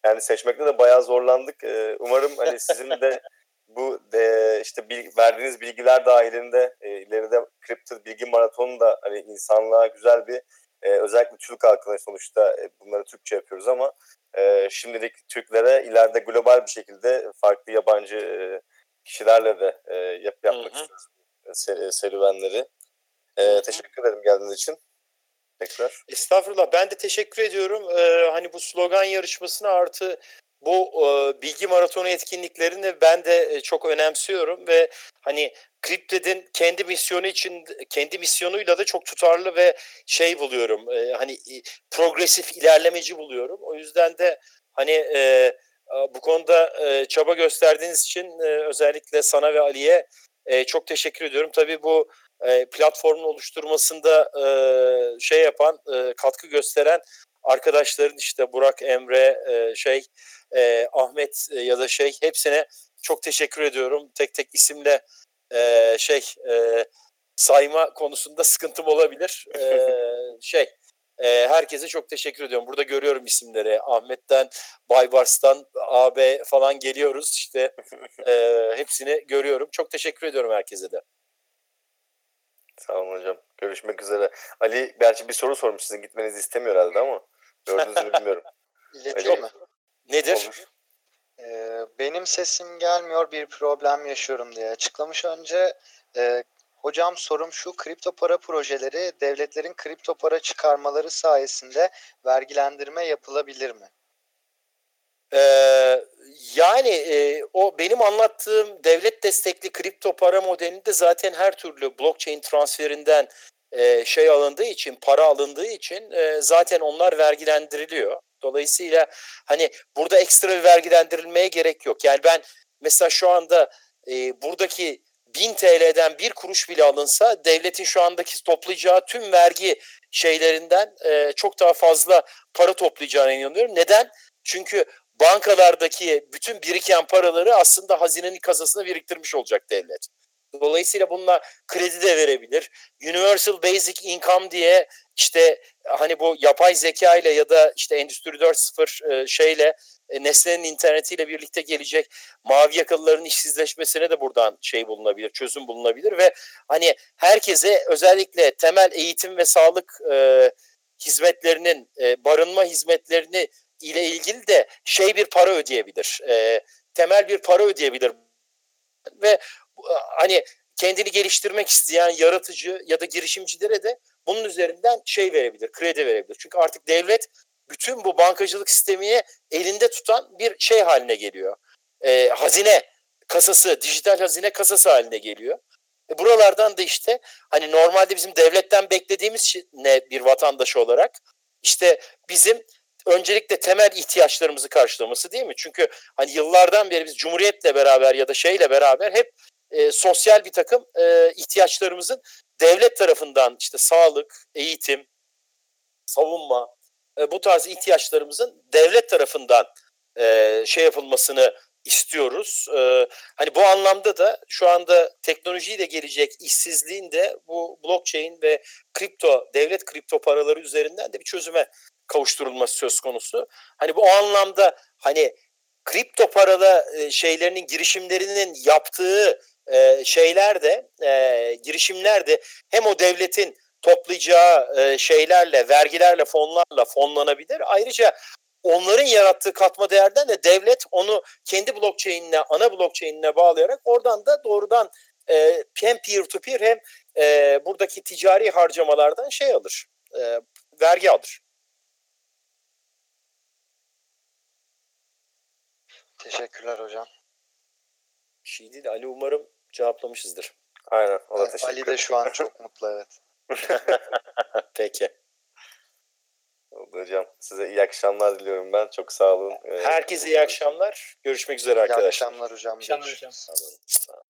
yani seçmekte de bayağı zorlandık. E, umarım hani sizin de bu de, işte bil, verdiğiniz bilgiler dahilinde e, ileride kripto bilgi maratonu da hani insanlığa güzel bir e, özellikle Türk halkına sonuçta e, bunları Türkçe yapıyoruz ama e, şimdilik Türklere ileride global bir şekilde farklı yabancı e, kişilerle de e, yap, yapmak istiyoruz ser, serüvenleri. E, teşekkür ederim geldiğiniz için. Tekrar. Estağfurullah. Ben de teşekkür ediyorum. Ee, hani bu slogan yarışmasına artı bu e, bilgi maratonu etkinliklerini ben de e, çok önemsiyorum ve hani Kripted'in kendi misyonu için kendi misyonuyla da çok tutarlı ve şey buluyorum. E, hani e, progresif ilerlemeci buluyorum. O yüzden de hani e, bu konuda e, çaba gösterdiğiniz için e, özellikle sana ve Ali'ye e, çok teşekkür ediyorum. Tabii bu platformun oluşturmasında şey yapan, katkı gösteren arkadaşların işte Burak, Emre, şey Ahmet ya da şey hepsine çok teşekkür ediyorum. Tek tek isimle şey sayma konusunda sıkıntım olabilir. Şey E, herkese çok teşekkür ediyorum. Burada görüyorum isimleri. Ahmet'ten, Baybars'tan, AB falan geliyoruz. İşte e, hepsini görüyorum. Çok teşekkür ediyorum herkese de. Sağ olun hocam. Görüşmek üzere. Ali gerçi bir soru sormuş sizin gitmenizi istemiyor herhalde ama gördünüz mü bilmiyorum. İleteyim mi? Nedir? Olur. Ee, benim sesim gelmiyor bir problem yaşıyorum diye açıklamış önce. Ee, hocam sorum şu kripto para projeleri devletlerin kripto para çıkarmaları sayesinde vergilendirme yapılabilir mi? Ee, yani e, o benim anlattığım devlet destekli kripto para modelinde zaten her türlü blockchain transferinden e, şey alındığı için para alındığı için e, zaten onlar vergilendiriliyor. Dolayısıyla hani burada ekstra bir vergilendirilmeye gerek yok. Yani ben mesela şu anda e, buradaki 1000 TL'den bir kuruş bile alınsa devletin şu andaki toplayacağı tüm vergi şeylerinden e, çok daha fazla para toplayacağına inanıyorum. Neden? Çünkü bankalardaki bütün biriken paraları aslında hazinenin kasasına biriktirmiş olacak devlet. Dolayısıyla bununla kredi de verebilir. Universal Basic Income diye işte hani bu yapay zeka ile ya da işte Endüstri 4.0 e, şeyle e, Nesne'nin internetiyle birlikte gelecek mavi yakalıların işsizleşmesine de buradan şey bulunabilir, çözüm bulunabilir ve hani herkese özellikle temel eğitim ve sağlık e, hizmetlerinin, e, barınma hizmetlerini ile ilgili de şey bir para ödeyebilir. E, temel bir para ödeyebilir ve hani kendini geliştirmek isteyen yaratıcı ya da girişimcilere de bunun üzerinden şey verebilir, kredi verebilir. Çünkü artık devlet bütün bu bankacılık sistemini elinde tutan bir şey haline geliyor. E, hazine kasası, dijital hazine kasası haline geliyor. E, buralardan da işte hani normalde bizim devletten beklediğimiz ne bir vatandaş olarak işte bizim öncelikle temel ihtiyaçlarımızı karşılaması değil mi? Çünkü hani yıllardan beri biz Cumhuriyet'le beraber ya da şeyle beraber hep e, sosyal bir takım e, ihtiyaçlarımızın devlet tarafından işte sağlık, eğitim, savunma e, bu tarz ihtiyaçlarımızın devlet tarafından e, şey yapılmasını istiyoruz. E, hani bu anlamda da şu anda teknolojiyle gelecek işsizliğin de bu blockchain ve kripto devlet kripto paraları üzerinden de bir çözüme kavuşturulması söz konusu. Hani bu anlamda hani kripto parada e, şeylerinin girişimlerinin yaptığı e, şeyler de e, girişimler de hem o devletin toplayacağı e, şeylerle, vergilerle, fonlarla fonlanabilir. Ayrıca onların yarattığı katma değerden de devlet onu kendi blockchain'ine, ana blockchain'ine bağlayarak oradan da doğrudan e, hem peer to peer hem e, buradaki ticari harcamalardan şey alır, e, vergi alır. Teşekkürler hocam. Bir şey değil. Ali umarım cevaplamışızdır. Aynen. O da teşekkür Ali de şu an çok mutlu evet. Peki. Hocam. Size iyi akşamlar diliyorum ben. Çok sağ olun. Ee, Herkese iyi akşamlar. Görüşmek üzere İyi arkadaşlar. akşamlar hocam. akşamlar Görüşürüz. hocam. Sağ olun. Sağ olun.